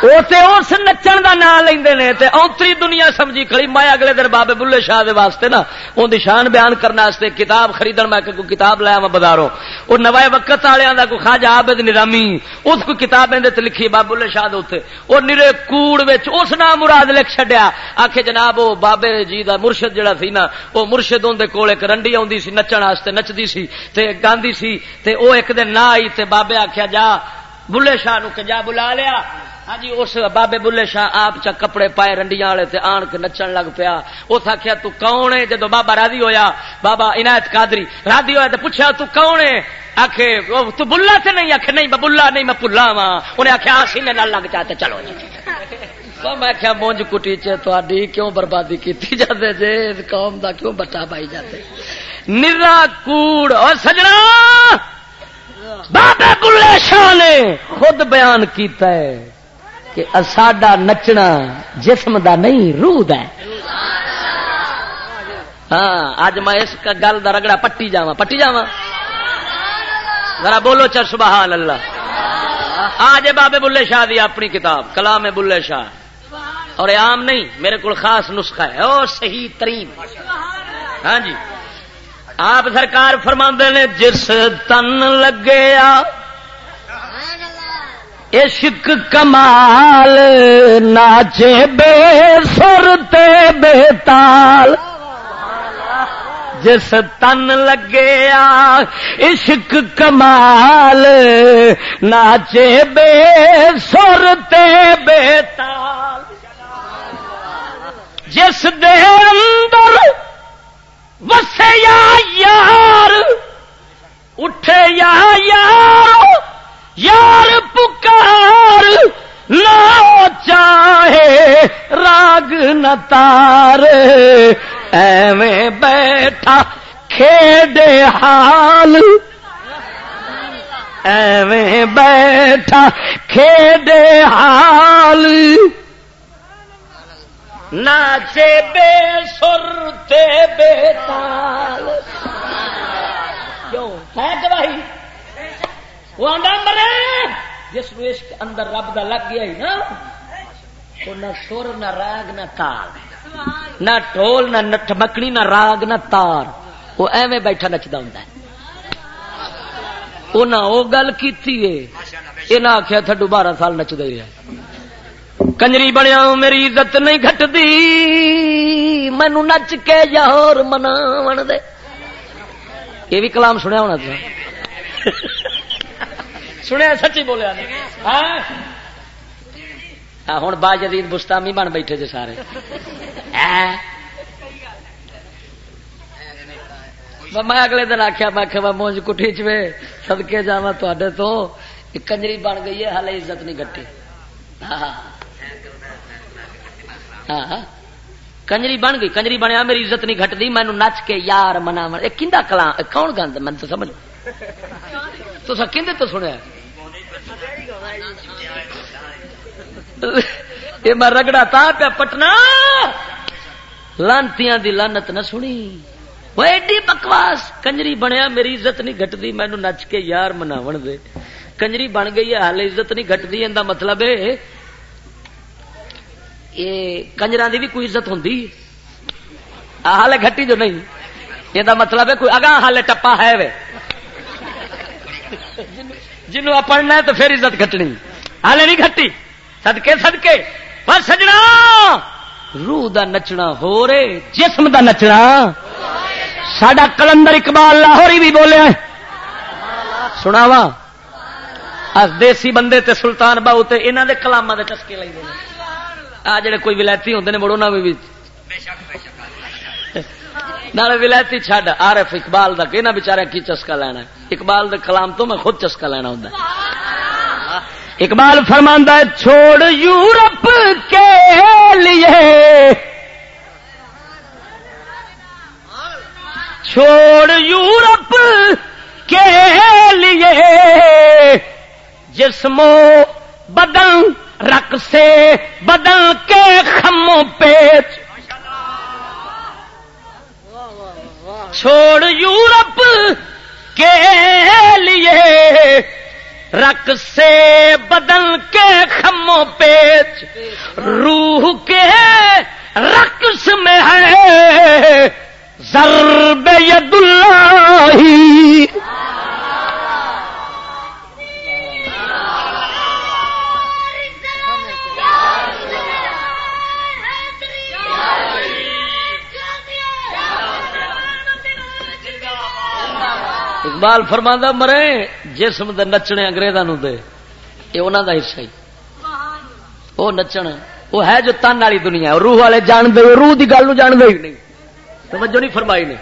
پر بھائی اس نچن کا نام لے اونتری دنیا سمجھی کھڑی، میں اگلے دن بابے بلے شاہ دے واسطے نا ان شان بیان کرنے واسطے کتاب خرید میں کوئی کتاب لایا میں بازاروں۔ وہ نوائے وقت والوں کا کوئی خاج آبد نظامی، اس کو کتاب لکھی بابے بلے شاہ دے وہ نرے کوڑ اس نام مراد لکھ چڈیا آخ جناب وہ بابے جی کا مرشد جہا سی نا وہ مرشد اندر کول ایک رنڈی آدھی سی، نچن واسطے نچتی سی تے گاندھی سی تے وہ ایک دن نہ آئی تے بابے آخیا جا بلے شاہ نو کہ جا بلا لیا۔ ہاں جی اس بابے بلے شاہ آپ چا کپڑے پائے رنڈیاں والے تے آن کے نچن لگ پیا۔ اس آخیا تو کون ہے؟ جدو بابا راضی ہویا بابا عنایت قادری راضی ہوا تو پوچھا تو کون ہے؟ آخ تو بلا سے نہیں؟ آخ نہیں بلا نہیں میں پلا وا انہیں آخیا سینے نال لگ چاہتے چلو جی۔ میں کیا مونج کٹی چی کیوں بربادی کی جاتے جی قوم دا کیوں بٹا پائی جاتے نرا کوڑ اور سجنا! بابے بلے شاہ نے خود بیان کیتا ہے۔ کہ ساڈا نچنا جسم دا نہیں، روح دا ہاں اج میں اس گل کا رگڑا پٹی جا پٹی جا ذرا بولو چل سبحان اللہ۔ آج بابے بلے شاہ دی اپنی کتاب، کلام بلے شاہ۔ اور عام نہیں، میرے کو خاص نسخہ ہے۔ اور صحیح ترین۔ ہاں جی۔ آپ سرکار فرما نے، جس تن لگیا عشق کمال، ناچے بے سر تے بے تال۔ جس تن لگیا عشق کمال، ناچے بے سر تے بے تال۔ جس دے اندر وسے یا یار، اٹھے یا یار یار پکار نہ چاہے راگ نہ تار ایویں بیٹھا کھیڈے حال ایویں بیٹھا کھیڈے حال ناچے بے سر تے بے تال کیوں ہے گواہی وہ آدھا مرے جس عشق اندر رب دا لگ گیا ہی نا وہ نہ سر نہ راگ، نہ تال نہ ٹول نہ ٹمکڑی نہ راگ، نہ تار۔ وہ ایویں بیٹھا نچتا ہوں وہ گل کی یہ آخیا تھڈو بارہ سال نچتا ہی رہا کنجری بنیا میری عزت نہیں گٹتی مینو نچ کے یار منا دے۔ یہ بھی کلام سنیا ہونا تھا۔ سنیا، سچی بولیا ہاں؟ ہاں، ہوں با جدید بستامی بن بیٹھے جی سارے۔ ہاں؟ میں اگلے دن آخیا میں آخیا مونج کٹھی چوے سدکے جا تے تو کنجری بن گئی ہے ہال عزت نہیں گٹی۔ ہاں کنجری بن گئی، کنجری بنیا، میری عزت نہیں گٹتی مینو نچ کے یار منا کلا کون گند من تو سمجھ تو تو سنیا یہ میں رگڑا تا پیا پٹنا لانتی دی لانت نہ سنی وہ ایڈی بکواس کنجری بنیا میری عزت نہیں گٹتی مینو نچ کے یار مناو دے کنجری بن گئی ہے ہال عزت نہیں گٹتی ان مطلب ہے یہ کنجر دی بھی کوئی عزت ہوں ہال گٹی جو نہیں یہ مطلب ہے کوئی اگاں ہال ٹپا ہے وے جنوں پڑھنا ہے تو پھر عزت گٹنی ہال نہیں گٹی سدکے سدکے پر سجنا۔ روح دا نچنا ہو رے جسم دا نچنا۔ سڈا کلندر اقبال لاہوری بھی بولیا سنا وا دیسی بندے تے سلطان باؤ تے انہوں دے کلاما دے چسکے لے آ جڑے کوئی ولائتی ہوتے ہیں مڑو نہ بھی۔ نال ولائتی چھڈ۔ آرف اقبال کا کہ بچارا کی چسکا لینا ہے؟ اقبال دے کلام تو میں خود چسکا لینا ہوں اقبال فرماندہ چھوڑ یورپ کے لیے۔ چھوڑ یورپ کے لیے۔ جسموں بدن رق سے بدن کے خموں پیچ چھوڑ یورپ کے لیے رق سے بدن کے خموں پیچ روح کے رقص میں ہے ضرب ید اللہ اقبال فرما مرے، جسم دے نچنے اگریزوں دے۔ یہ انہوں دا حصہ ہی۔ وہ نچن، وہ ہے جو تن والی دنیا روح والے جان دے روح کی گل جان دے نہیں۔ توجہ نہیں فرمائی نے۔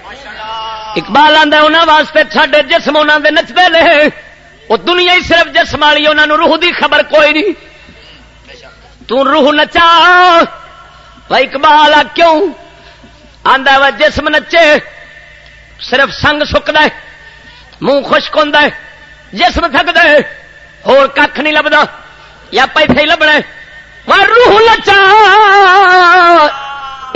اقبال آدھا انہوں واسطے چھڈے جسم انہوں دے نچتے رہے وہ دنیا ہی صرف جسم والی انہوں روح دی خبر کوئی نہیں۔ تو روح نچا۔ اقبال، آ کیوں؟ آدھا جسم نچے، صرف سنگ سکتا ہے۔ منہ خشک ہوتا ہے، جسم تھک دے کھ نہیں لبدا، یا پیسے ہی لبنا روح نچا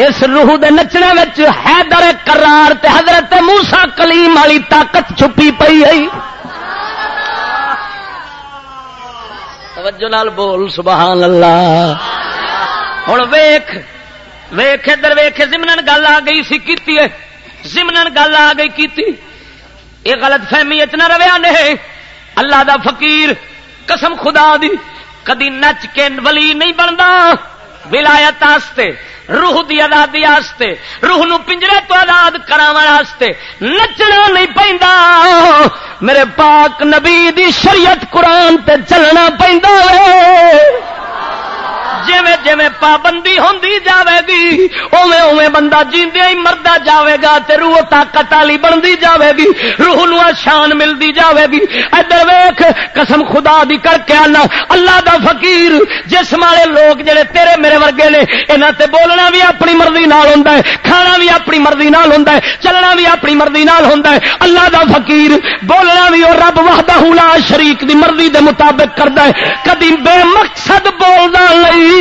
اس روح دے نچنے وچ حیدر کرار تے حضرت موسا کلیم والی طاقت چھپی پئی ہے۔ توجہ نال بول، سبحان اللہ۔ ہوں ویخ ویخ ادھر ویخ زمن گل آ گئی سی کی زمن گل آ گئی کی یہ غلط فہمی اتنا رویا نے اللہ دا فقیر، قسم خدا دی، کدی نچ کے ولی نہیں بنتا ولایت روح دی آزادی آستے، روح نو پنجرے تو آزاد کراستے نچنا نہیں پہنتا میرے پاک نبی دی شریعت قرآن تے چلنا پہنتا جویں جویں پابندی ہوندی جاوے گی، اوویں اوویں بندہ جیندے ہی مردا جاوے گا تے روح طاقت والی بندی جاوے گی، روح نو شان ملدی جاوے گی۔ ادھر ویکھ، قسم خدا دی کر کے آنا۔ اللہ دا فقیر جس والے لوگ جڑے تیرے میرے ورگے نے، انہاں تے بولنا بھی اپنی مرضی نال ہوندا ہے، کھانا بھی اپنی مرضی نال ہوندا ہے، چلنا بھی اپنی مرضی نال ہوندا ہے۔ اللہ دا فقیر، بولنا بھی اور رب وحدہ لا شریک دی مرضی دے مطابق کردا ہے۔ کدی بے مقصد بولدا نہیں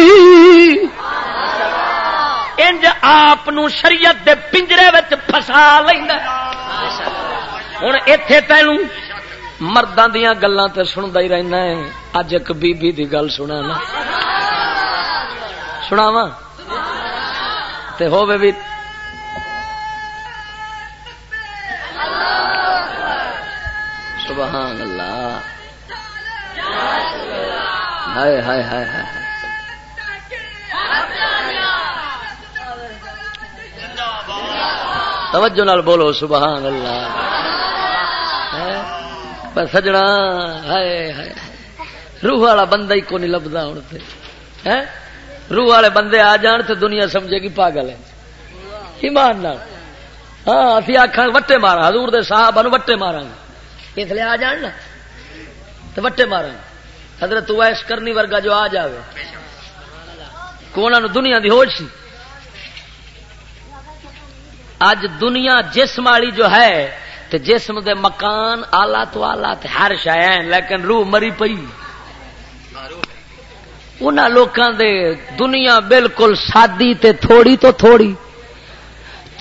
انج آپ شریعت دے پنجرے فسا لینا ہوں اتے تین مردوں دیا گلان تے سنتا ہی رہنا ہے۔ اج ایک بی بی دی گل سنا نا۔ سناوا تے ہوے بھی سبحان اللہ۔ ہائے ہائے ہائے ہائے۔ توجہ نال بولو، سبحان اللہ۔ سجنا روح والا بندہ ہی کو نہیں لبدا ہوں روح والے بندے آ جان تو دنیا سمجھے گی پاگل ہے۔ ایمان نال۔ ہاں اسی آخ وٹے مارا۔ ہزور دے صاحب وٹے مارا اس لیے آ جان نا۔ تو وٹے مارا گے۔ حضرت ویس کرنی ورگا جو آ جائے کو دنیا دی ہوش سی۔ اج دنیا جسم والی جو ہے تو جسم دے مکان آلہ تو آلہ تے ہر شاید لیکن روح مری پئی۔ ان لوکاں دے دنیا بالکل سادی تے تھوڑی تو تھوڑی۔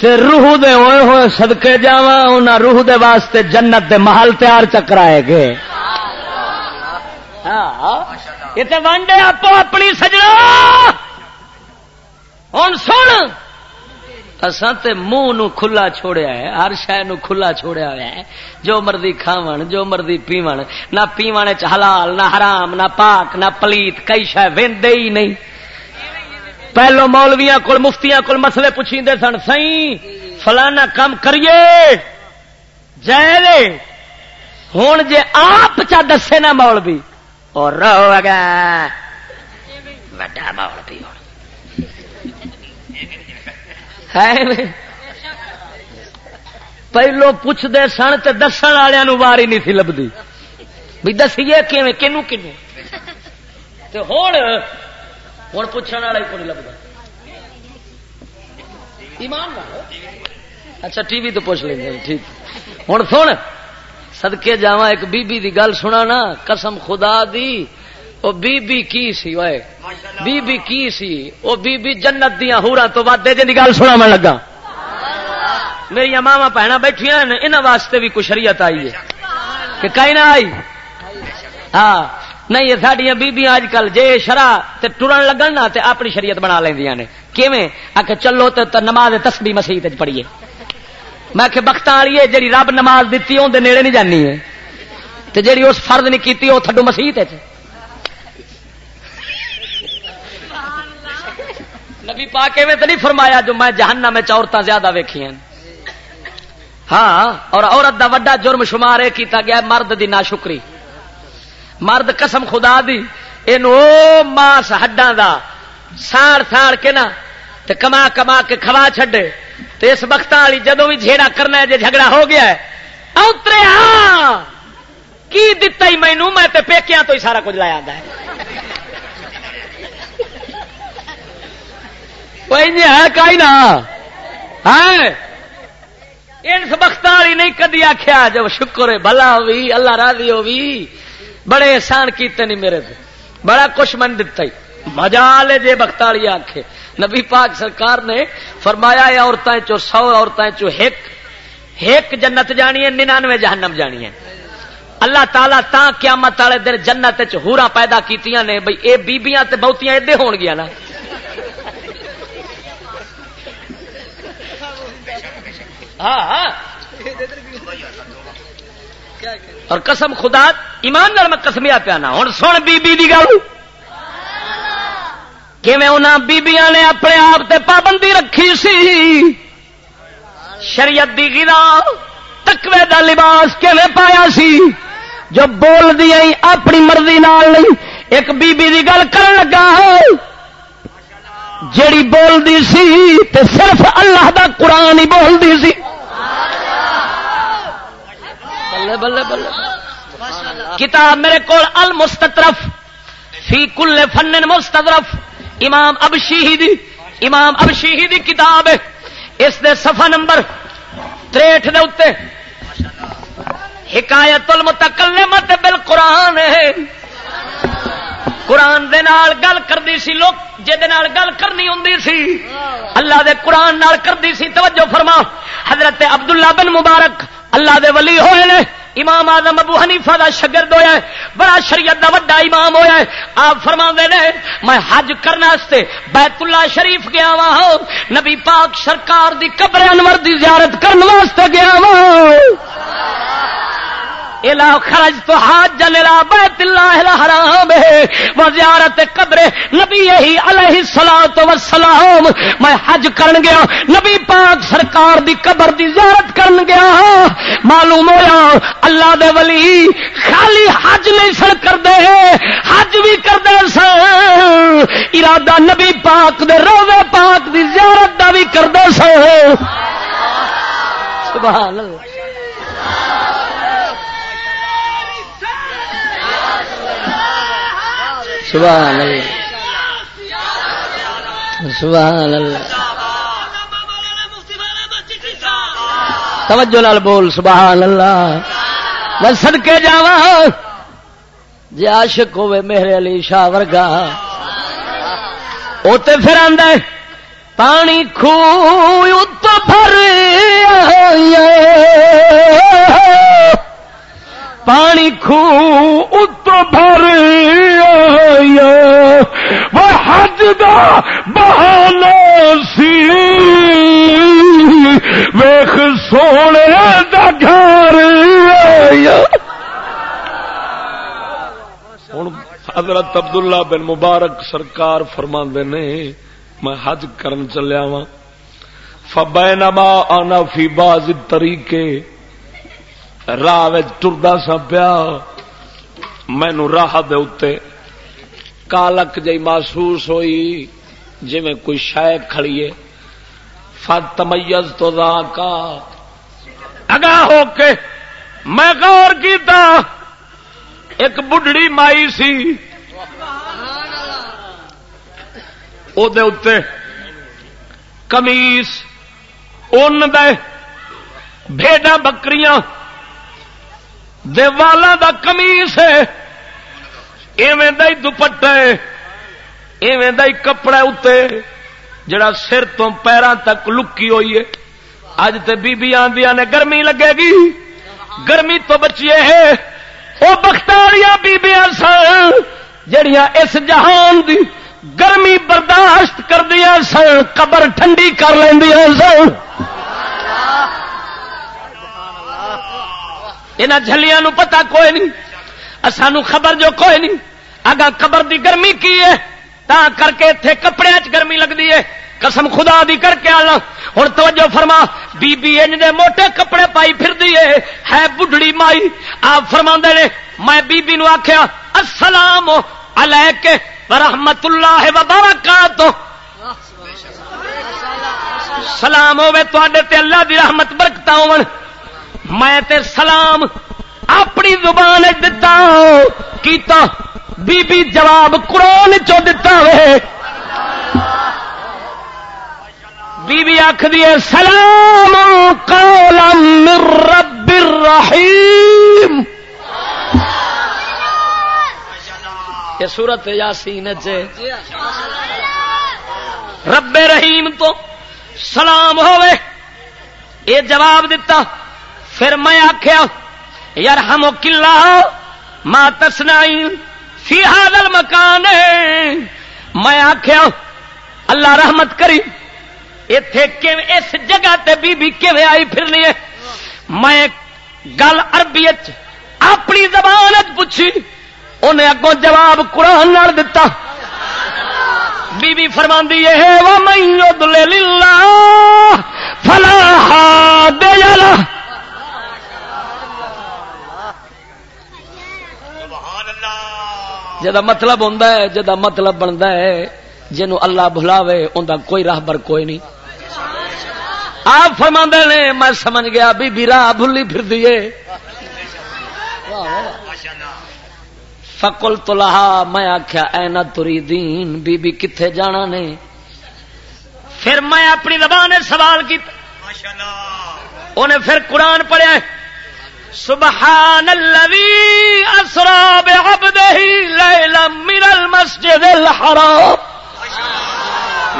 تے روح دے ہوئے ہوئے سدکے جا ان روح دے واسطے جنت دے محل تیار چکرائے گے ہاں،, ہاں یہ تو ونڈے آپ اپنی سجنا۔ ہوں سن اساں تے منہ نو کھلا چھوڑیا ہے ہر شے نو کھلا چھوڑیا ہوا ہے جو مرضی کھاون جو مرضی پیون نہ پیون حلال نہ حرام نہ پاک نہ پلیت کئی شے ویندے ہی نہیں پہلو مولویاں کول مفتیاں کول مسئلے پوچھیندے سن سئی فلانا کام کریے جائے ہوں جے آپ چا دسے نا مولوی اور رو گا وڈا مولوی ہوں پہلو پوچھتے سن تو دس والوں واری نہیں سی لبھی بھی دسیے کنو کنو ہوں ہوں پوچھنے والا کو نہیں لگتا اچھا ٹی وی تو پوچھ لیں گے ٹھیک ہوں سن سدکے جا ایک بی بی دی گل سنا نا قسم خدا دی وہ بی بی کی سی وے بی بی کی سی؟ وہ بی بی جنت دیا ہورا تو ود جی گل سنا میں لگا میری ماوا بھن بیٹھیا انہوں واسطے بھی کچھ شریعت آئی ہے۔ کہ کئی نہ آئی؟ ہاں۔ نہیں یہ سڈیا بیبیاں اج کل جے شرح ٹرن لگن نا تے اپنی شریعت بنا لیندیاں نے۔ کیویں؟ آ کے چلو تو نماز تسبیح مسیح پڑھیے۔ میں کہ بخت والی ہے جی رب نماز دیتی اندر نیڑے نہیں جانی ہے۔ تے جیڑی اس فرد نہیں کیتی وہ تھڈو مسیح نبی پاک میں تو نہیں فرمایا جو میں جہنم میں عورتیں زیادہ ویکھی ہیں۔ ہاں اور عورت دا وڈا جرم شمار یہ کیتا گیا مرد دی ناشکری۔ مرد قسم خدا دی او ماس ہڈاں دا ساڑ ساڑ کے نا تے کما کما کے کھوا چھڈے۔ تے اس وقت والی جدو بھی جھیڑا کرنا ہے، جے جھگڑا ہو گیا ہے۔ اترے ہاں کی دتا ہی مینو میں تے پیکیاں تو ہی سارا کچھ لایا ہے۔ ہے کئی نہ اس وقت والی نہیں کدی آخیا جب شکر ہے بلا ہوئی، اللہ راضی ہوئی۔ بڑے احسان کیتے نہیں میرے سے بڑا کچھ من دتا ہی مزا لے جے بختالی آخے نبی پاک سرکار نے فرمایا ہے عورتیں چو سو، عورتیں چو ہک۔ ہک جنت جانی ہے، ننانوے جہنم جانی ہے۔ اللہ تعالیٰ تا قیامت والے دن جنت ہورا پیدا کیتیاں نے۔ بھئی اے بیبیاں تے بہتیاں ادے ہون گیا نا۔ ہاں،, ہاں اور قسم خدا، ایمان میں کسمیا پیانا۔ ہوں سن بی بی دی گل۔ بیبیاں نے اپنے آپ تے پابندی رکھی سی؟ شریعت دی گرا تکوے دا لباس کیویں پایا سی؟ جو بول دیا اپنی مرضی نال نہیں، ایک بی بی دی گل کر لگا جیڑی بول دی سی تے صرف اللہ دا قرآن ہی بول دی سی۔ بلے بلے بلے کتاب میرے کو المستطرف، فی کل فن مستدرف امام اب دی امام اب دی کتاب ہے۔ اس دے صفحہ نمبر تریٹ دے اتنے حکایت المتکلمت بالقرآن ہے۔ قرآن دے نال گل کردی سی لوگ جہد گل کرنی ہوں سی۔ اللہ دے قرآن نال کردی سی، توجہ فرما۔ حضرت عبداللہ بن مبارک، اللہ دے ولی ہوئے نے۔ امام آدم ابو حنیفہ دا شگرد ہویا ہے بڑا شریعت دا وڈا امام ہویا ہے آپ فرما دے نے، میں حج کرنا استے بیت اللہ شریف گیا وا ہوں نبی پاک سرکار دی قبر انور دی زیارت کرنے واسطے گیا وا الا خرج تو حاج جنلا بیت اللہ الحرام. و زیارت قبر نبی یہی علیہ الصلوۃ والسلام. میں حج کرن گیا. نبی پاک سرکار دی قبر دی زیارت کرن گیا. معلوم ہویا اللہ دے ولی خالی حج نہیں سن کردے. حج بھی کردے سن. ارادہ نبی پاک دے، روزے پاک دی زیارت دا بھی کردے سن. سبحان اللہ. سبحان اللہ سبحان اللہ۔ توجہ لال بول، سبحان اللہ۔ میں سدکے جا جی عاشق ہوے میرے علی شاہ ورگا۔ وہ تو پھر آدھا پانی خو تو پانی خو اتو بھر وہ حج دا بہانا سی۔ ویخ سونے دا گھر ہوں حضرت عبداللہ بن مبارک سرکار فرما نے، میں حج کرن چلیا وا فبینما آنا فی باز طریقے راہ ٹردا سا پیا۔ مینو راہ دے کالک جی محسوس ہوئی جی میں کوئی شہ کھڑیے فت تمیز تو دا کا اگا ہو کے میں غور کیتا۔ ایک بڑھڑی مائی سی۔ او دے اتے کمیس اون دے بھیڈا بکریاں۔ دیوالا دا کمیس ہے۔ ایویں دا دوپٹا ہے۔ ایویں دا کپڑا اتنے جڑا سر تو پیروں تک لکی ہوئی ہے۔ اج تے بی آدیا نے گرمی لگے گی۔ گرمی تو بچیے ہے۔ وہ بختاریا بیبیاں سن جڑیاں اس جہان دی گرمی برداشت کر دیا سن، قبر ٹھنڈی کر لیا سن۔ یہاں جلیاں پتا کوئی نہیں۔ سانو خبر جو کوئی نہیں۔ اگا قبر دی گرمی کی ہے۔ تا کر کے اتنے کپڑے چ گرمی لگتی ہے۔ قسم خدا دی کر کے آنا۔ ہوں توجہ فرما۔ بی بی انج دے موٹے کپڑے پائی پھر دیے ہے بڑھڑی مائی۔ آپ فرما نے، میں بی بی نو آخیا السلام علیکہ ورحمت اللہ وبرکاتہ۔ سلام ہوے تے اللہ دی رحمت برکت ہو میں تے سلام اپنی زبان دتا کیتا بی بی جواب قرآن چو دتا وے۔ بی بی آخ دیے سلام قولا من رب الرحیم۔ یہ سورت یاسین رب رحیم تو سلام ہوئے یہ جواب دیتا پھر میں آخیا یار ہم کلا ماں تسنا فی مکان میں آخیا اللہ رحمت کری اتے اس جگہ تے بی بی آئی پھرنی ہے؟ میں گل اربی اپنی زبان پوچھی انہیں اگوں جواب قرآن دتا۔ بی بی فرما ہے وہ میں فلا جا مطلب ہوں جا مطلب بنتا ہے جنو اللہ بلاوے ان کا کوئی راہ بر کوئی نہیں۔ آپ فرما نے میں سمجھ گیا بی بی راہ بھلی پھر دیے فکل تو لہا میں آخیا اینا تری دین بی بی کتنے جانا نے؟ پھر میں اپنی زبان سوال کیا انہیں پھر قرآن پڑھیا سبحان الذي اسرا بعبده ليلا من المسجد الحرام.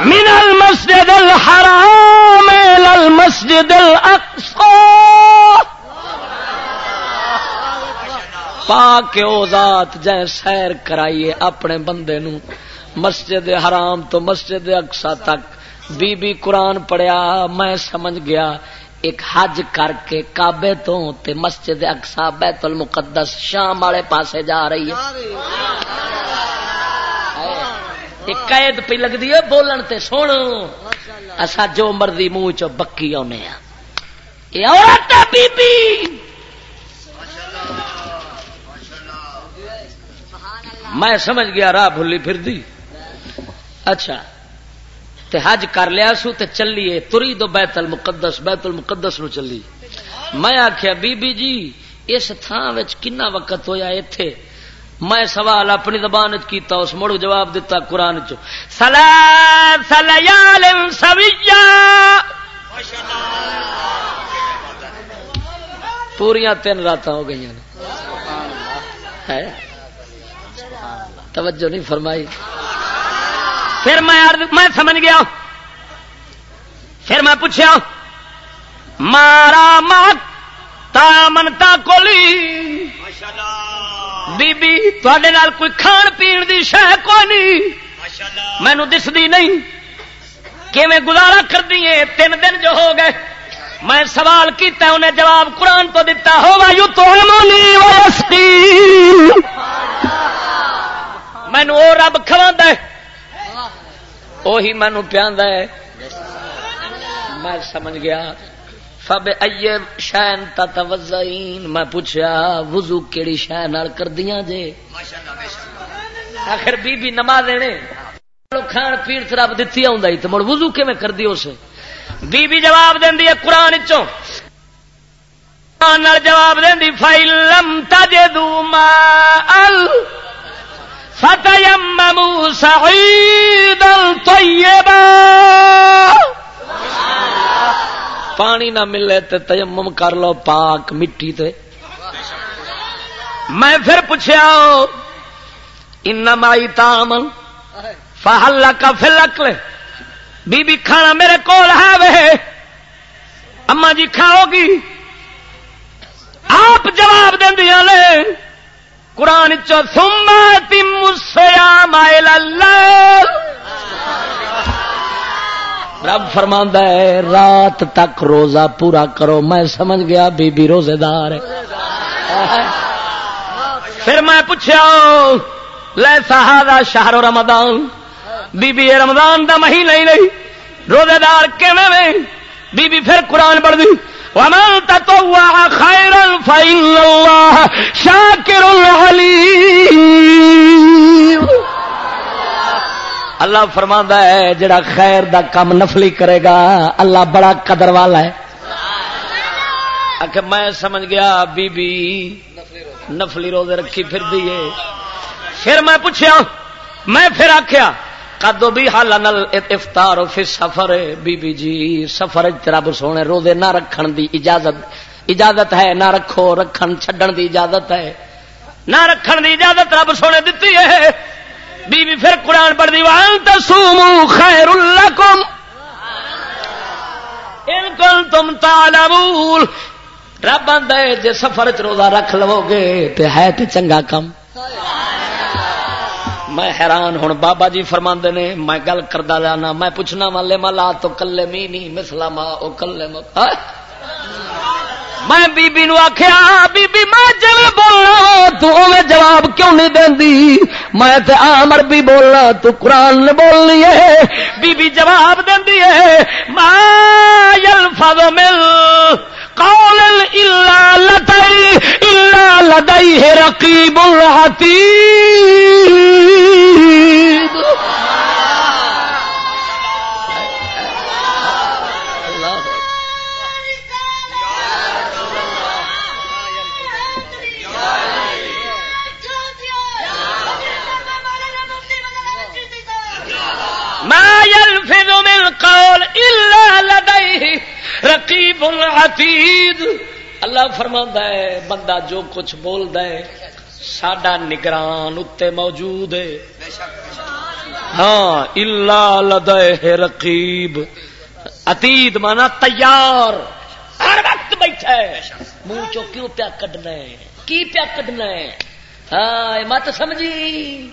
من المسجد الحرام الى المسجد الاقصى. پاک او ذات جائے سیر کرائیے اپنے بندے نو مسجد حرام تو مسجد اقصا تک. بی بی قرآن پڑھیا، میں سمجھ گیا ایک حج کر کے کابے تو تے مسجد اقسا بیت المقدس شام والے پاسے جا رہی ہے۔ قید پہ لگتی ہے بولن تے سن اصا جو مرضی منہ چ بکی آنے ہاں۔ بی بی میں سمجھ گیا راہ بھلی پھر دی۔ اچھا۔ تے حج کر لیا سو تے چلیے تری دو بیت المقدس بیت المقدس نو چلی۔ میں آخیا بی بی جی اس تھان کنا وقت ہویا ایتھے؟ میں سوال اپنی زبان کیتا، اس مڑ جواب دیتا قرآن چو پوریا تین رات ہو گئی توجہ نہیں فرمائی۔ پھر میں میں سمجھ گیا۔ پھر میں پوچھا مارا مات تا منتا کولی بی بی کوئی کھان پین دی شہ کو نہیں مینو دستی نہیں۔ کہ میں گزارا کر دیے تین دن جو ہو گئے۔ میں سوال کیتا انہیں جواب قرآن تو دتا ہوگا یو تو مینو وہ رب کھوا وہی مینو پیا میں سمجھ گیا۔ فب ائے شین توزین میں پوچھا وضو کیڑی شہ نال کر دیا جے؟ آخر بی بی نماز دینے کھان پیر رب دتی آ تو مڑ وضو کی کر دی اس بی بی جواب دینی ہے قرآن چو جواب دینی فائلم تجے دو ما ال فتيمموا سعيدا طيبا پانی نہ ملے تو تیمم کر لو پاک مٹی تے. میں پھر پوچھا انما تامن فہل کا فلک بی بی کھانا میرے کول ہے وے اما جی کھاؤ گی؟ آپ جواب دیا لے قرآن رب فرما ہے، رات تک روزہ پورا کرو۔ میں سمجھ گیا بی بی روزے دار پھر میں پوچھا لے سہارا شہر رمضان؟ بی بی رمضان دا مہی نہیں۔ نہیں روزے دار بی بی پھر قرآن پڑھ دی ومن تطوع خيرا فإن الله شاكر عليم۔ اللہ فرما ہے، جڑا خیر دا کام نفلی کرے گا، اللہ بڑا قدر والا ہے۔ کہ میں سمجھ گیا، بی بی نفلی روزے رکھی پھر دیے پھر میں پوچھا میں پھر آخیا کدو بھی حال نل افطار پھر سفر بی بی جی سفر رب سونے روزے نہ رکھن دی اجازت اجازت ہے، نہ رکھو، رکھن، چھڈن دی اجازت ہے۔ نہ رکھن دی اجازت رب سونے دیتی ہے۔ بی بی پھر قرآن پڑھ دی وان تسومو خیر لکم ان کل تم تعلمون۔ رب آدھا جی سفر چ روزہ رکھ لو گے تو ہے تو چنگا کم۔ سبحان میں حیران ہوں۔ بابا جی فرما نے، میں گل کردا جانا میں پوچھنا والے ملا تو کلے می نہیں مسلا ماں وہ کلے ہاں؟ میں بی بی نو آخیا بی بی میں جب بولنا، تو میں جواب کیوں نہیں دینی میں تے آمر بھی بولنا، تو قرآن نے بولنی ہے۔ بی بی جواب دینی ہے، ما یلفظ مل قول الا لدی الا لدی رقیب الحتیب رقیب العتید اللہ فرما ہے، بندہ جو کچھ بول دے ساڈا نگران اتنے موجود ہے۔ ہاں الا لدے رقیب۔ اتید مانا تیار۔ ہر وقت بیٹھا ہے۔ منہ چو کیوں پیا کڈنا ہے؟ کی پیا کڈنا ہے؟ ہاں مت سمجھی۔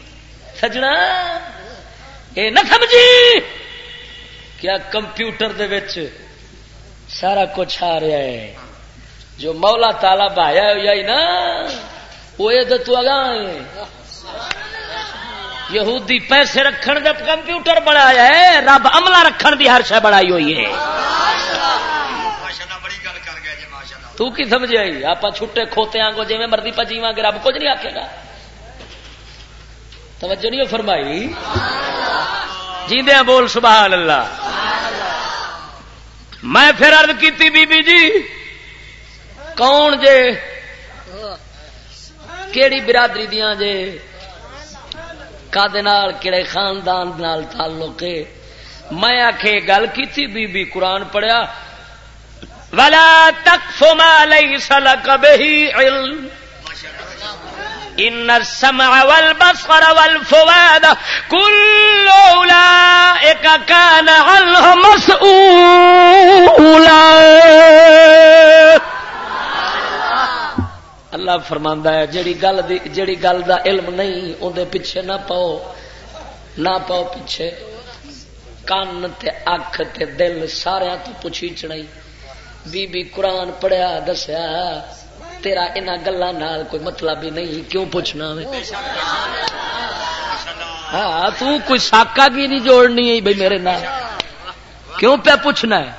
سجنا، اے نہ سمجھی۔ کیا کمپیوٹر دے وچ سارا کچھ آ رہا ہے۔ جو مولا تالا بھایا ہی نا وہ تو اگاں یہودی پیسے رکھن دے کمپیوٹر بنایا ہے رب عملہ رکھن دی ہر شہ بنائی ہوئی ہے۔ تو کی سمجھ آئی؟ آپ چھٹے کھوتے آنگو جی مرضی پا جیواں گے رب کچھ نہیں آکے گا۔ توجہ نہیں فرمائی؟ جیندیا بول سبحان اللہ۔ میں پھر ارد کی بی بی جی کون جے؟ کیڑی برادری دیا جے؟ کہڑے خاندان نال تعلق ہے؟ میں آخ گل کی بی بی قرآن پڑھیا والا تک فما لئی سل کبھی علم۔ ان السمع والبصر والفؤاد كل اولئك كان عنه مسؤولا. اللہ فرماندا ہے، جڑی گل دی جڑی گل دا علم نہیں، اون پیچھے نہ پاؤ نہ پاؤ پیچھے۔ کان تے اکھ تے دل سارے تو پوچھی چڑائی بی بی قرآن پڑھیا، دسیا تیرا ان گلوں کوئی مطلب ہی نہیں، کیوں پوچھنا ہاں کوئی ساکا کی نہیں جوڑنی ہے بھائی میرے نال؟ کیوں پہ پوچھنا ہے؟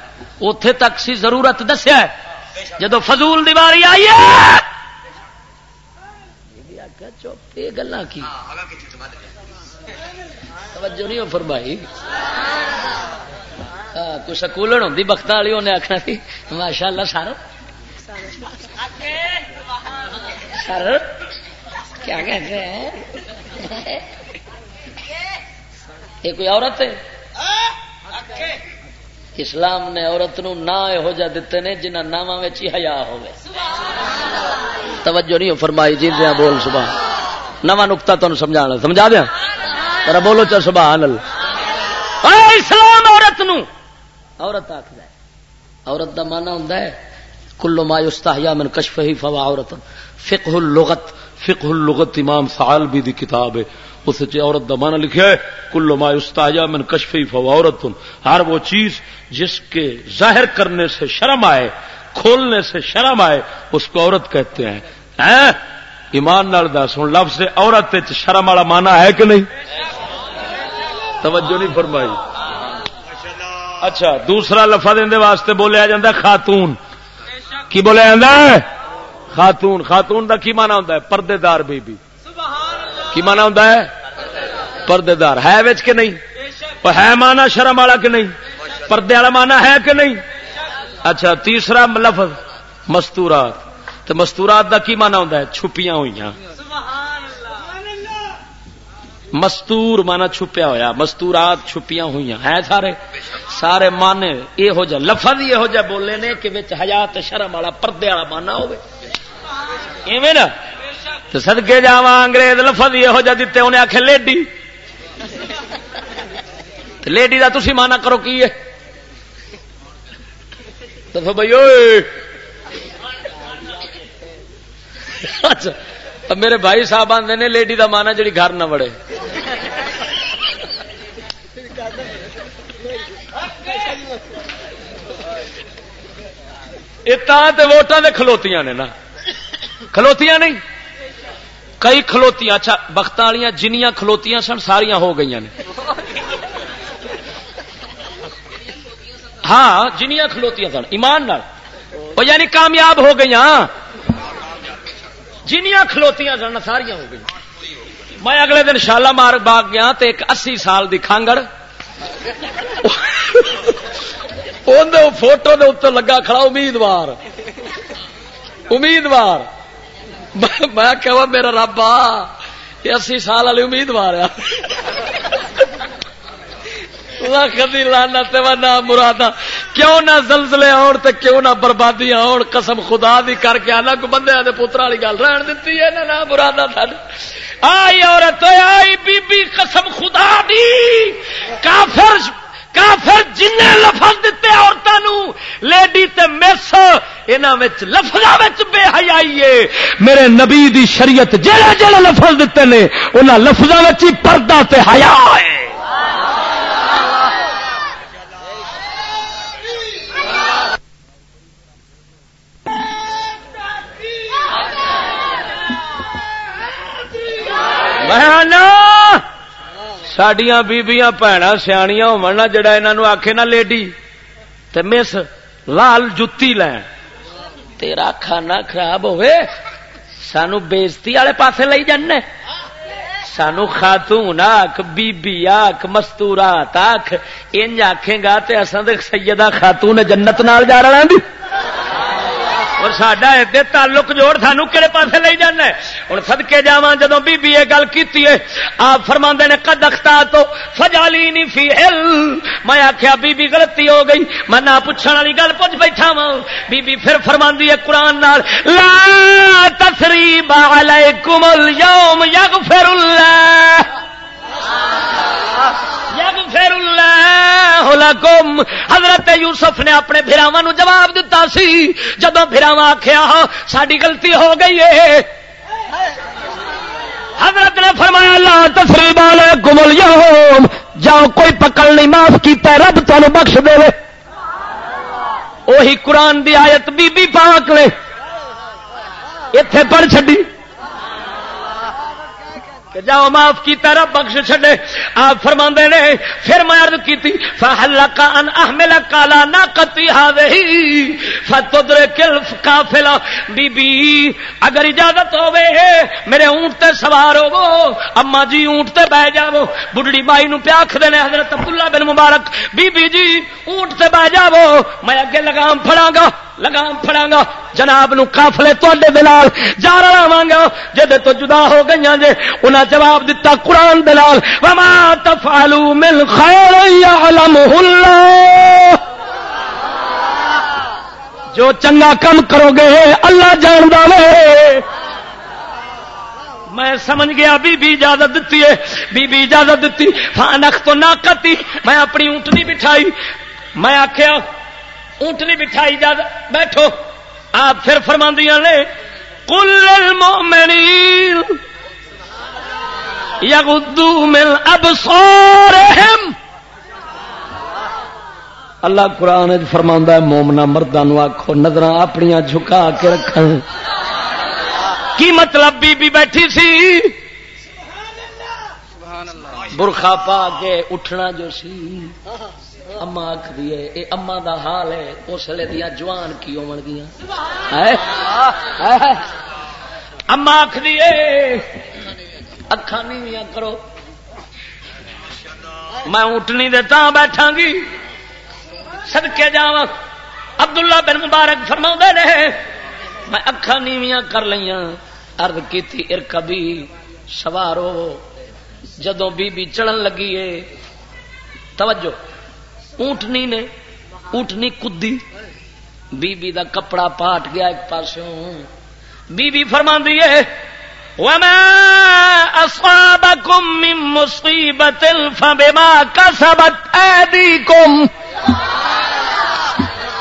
اتے تک سی ضرورت دسیا جدو فضول دیواری آئی ہے۔ چپ، یہ گلا کی؟ توجہ نہیں فرمائی۔ ہاں، کوئی سکولن ہوں بخت والی انہیں آخنا سی۔ ماشاء اللہ سارا سر کیا کہتے ہیں؟ یہ کوئی عورت ہے؟ اسلام نے عورت نو نہ یہو جہ دیتے نے جنہ ناواں ہیا ہوئے توجہ نہیں فرمائی جی دیا بول صبح نواں نکتا تمہیں سمجھا سمجھا دیا؟ ترا بولو چل صبح اسلام عورت نو! عورت آخر عورت کا مانا ہوں کلو ما یستحیا من کشف ہی فوا عورت فقہ اللغت فقہ اللغت امام ثعالبی دی کتاب ہے اس عورت دا معنی لکھا ہے کلو ما یستحیا من کشف ہی فوا عورت ہر وہ چیز جس کے ظاہر کرنے سے شرم آئے، کھولنے سے شرم آئے، اس کو عورت کہتے ہیں۔ ہاں؟ ایمان نال دس ہوں لفظ عورت شرم والا مانا ہے کہ نہیں؟ توجہ نہیں فرمائی۔ اچھا دوسرا لفظ واسطے بولیا جاتا خاتون۔ کی بولے خاتون خاتون دا کی مانا ہوں پردے دار بی بی کی مانا ہوں پردے دار ہے وچ کہ نہیں؟ ہے مانا شرم والا کہ نہیں؟ پردے والا مانا ہے کہ نہیں؟ اچھا تیسرا لفظ مستورات۔ تو مستورات دا کی مانا ہوں چھپیاں ہوئی مستور مانا چھپیا ہوا مستورات چھپیاں ہوئی ہیں سارے؟ سارے مانے یہ جا لفظ یہ جا بولے نے کہ حیات شرم والا پردے والا مانا ہو سدکے جا انگریز لفظ یہ جا دیتے انہیں آخ لیڈی۔ لیڈی کا تھی مانا کرو کی ہے؟ تو بھائی اچھا۔ میرے بھائی صاحب آتے نے لیڈی کا مانا جی گھر نہ بڑے ووٹان دے کھلوتیاں نے نا۔ کھلوتیاں نہیں۔ کئی کھلوتیاں اچھا بخت والی جنیاں کھلوتیاں سن ساریا ہو گئی نے۔ ہاں جنیاں کھلوتیاں سن، ایمان نال۔ یعنی کامیاب ہو گئی جنیاں کھلوتیاں سن ساریا ہو گئی۔ میں اگلے دن شالا مار باغ گیا تے ایک اسی سال دی کھانگڑ۔ فوٹو دے اتر لگا کھڑا، امیدوار۔ امیدوار۔ میں کہ میرا رب آ اسی سال والی امیدوار آ کدی لانا نہ مرادا۔ کیوں نہ زلزلے آن تو کیوں نہ بربادیاں آن۔ قسم خدا دی کر کے آنا کو بندے دے پوتر والی گل رہن دیتی ہے نہ مرادا تھن آئی عورت آئی بی بی، قسم خدا دی۔ کافر کافر جن لفظ دیتے عورتوں لیڈی تے مس وچ لفظ بے حیائی ہے۔ میرے نبی دی شریعت جڑے جڑے لفظ دیتے نے انہوں لفظوں ہی پردہ تے حیا ہے۔ سڈیا بیبیاں بھن سیاح ہوا جڑا یہ آخے نا لیڈی تے مس لال جتی لین تیرا کھانا خراب ہوئے سانو بےزتی والے پاسے لے جانے سانو خاتون آخ بی آخ مستورات آخ انج آخے گا تو اصل سیدہ خاتون جنت نال جا رہا دی اور سڈا ادھر تعلق جوڑ سانو کہڑے پاس لے جانا ہوں سدکے جا جدو بی بی یہ گل کی آپ فرما نے کد اختا تو فجالی نہیں فی ہل میں آخیا بی بی غلطی ہو گئی۔ میں نہ پوچھنے والی گل پوچھ بیٹھا وا بی بی پھر فرما ہے قرآن نال، لا تسریب علیکم اليوم یغفر اللہ۔ حضرت یوسف نے اپنے براوا جواب دتا سی۔ جدو براوا آخیا ساری غلطی ہو گئی ہے حضرت نے فرمایا، لا تفری بال گمل جاؤ، کوئی پکڑ نہیں، معاف کیتا رب تمہیں بخش دے۔ وہی قرآن دی آیت بی بی پاک نے۔ اتے پڑھ چڈی کہ جاؤ معاف کی طرح بخش چھڈے۔ آپ فرما نے، پھر میں عرض کی فہل کا ان احمل کالا نہ کتی ہاوی فتدر کل کافلا بی بی، اگر اجازت ہوے میرے اونٹ تے سوار ہو اما جی اونٹ تے بہ جاو بڑھڑی مائی نو پیاکھ دینے حضرت عبداللہ بن مبارک، بی بی جی اونٹ تے بہ جاو میں اگے لگام پھڑاں گا۔ لگام پھڑاں گا جناب نو قافلے تواڈے دلال جا رہا گا جدے تو جدا ہو گئیاں جے، انہاں جواب دیتا قرآن دلال وما تفعلوا من خیر اللہ جو چنگا کم کرو گے، اللہ جان وے۔ میں سمجھ گیا، بی بی اجازت دیتی ہے، بی بی اجازت دیتی فانخ تو نہ کرتی میں اپنی اونٹنی بٹھائی۔ میں آخیا اونٹنی بٹھائی اجازت بیٹھو۔ آپ پھر فرماندیاں نے کل المؤمنین یغدو من ابصارہم اللہ قرآن فرما ہے مومنا مردوں آخو نظر اپنی جھکا کے رکھ کی مطلب بی بی بیٹھی سی؟ برخا پا کے اٹھنا جو سی۔ اما آخری ہے اما دا حال ہے اس لیے دیا جوان کی ہون گیا اما آخری اکھا نہیں کرو۔ میں اٹھنی دے تا بیٹھا گی۔ سدکے جا عبداللہ بن مبارک فرما رہے میں اکھا نیویاں کر لیا ارد کی ارکبی سوارو جدو بی بی چڑھن لگی ہے۔ توجہ۔ اونٹنی نے، اونٹنی کدی۔ بی بی دا کپڑا پاٹ گیا ایک پاسوں۔ بی بی فرما ہے، وما أصابكم من مصيبة فبما كسبت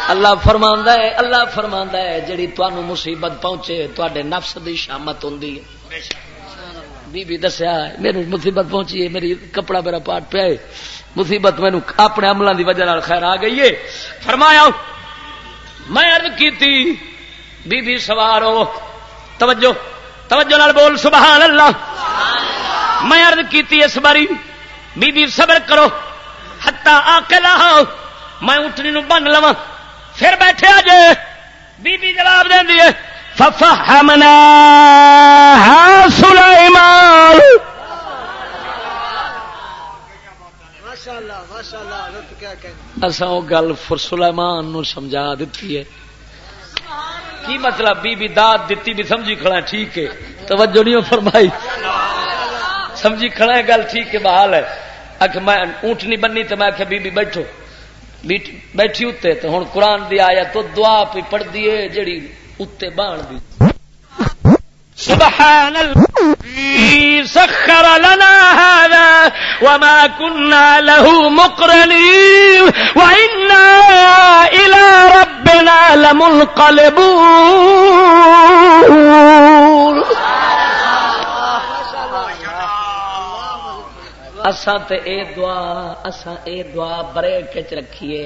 اللہ فرما ہے، اللہ فرما ہے، جڑی تمہوں مصیبت پہنچے تے نفس دی شامت ہوں بی بی دسیا میری مصیبت پہنچی ہے، میری کپڑا میرا پاٹ پیا مصیبت مینو اپنے عملوں دی وجہ خیر آ گئی ہے۔ فرمایا، میں ارد کی بی بی سوار ہو۔ توجہ توجہ نال بول، سبحان اللہ۔ میں ارد کی اس باری بی بی صبر کرو۔ ہتا آ کے لا میں اٹھنی نو بن لوا پھر بیٹھے جے بی بی جواب دینی ہے ففہمنا سلیمان اصا وہ گل سلیمان نو سمجھا دیتی ہے۔ کی مطلب بی بی داد دیتی بھی سمجھی کھڑا ٹھیک ہے۔ توجہ نہیں فرمائی۔ سمجھی کھڑا ہے، گل ٹھیک ہے، بحال ہے۔ اک میں اونٹ نہیں بننی تو میں آخیا بی بی بیٹھو بیٹھی اتنے تو ہوں قرآن دی آیا تو دعا پی پڑھ دیے جڑی اتنے بان دی۔ سبحان الذي سخر لنا هذا وما كنا له مقرنين وإنا إلى ربنا لمنقلبون. اساں تے اے دعا اساں اے دعا بریک چ رکھیے۔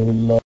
اللہ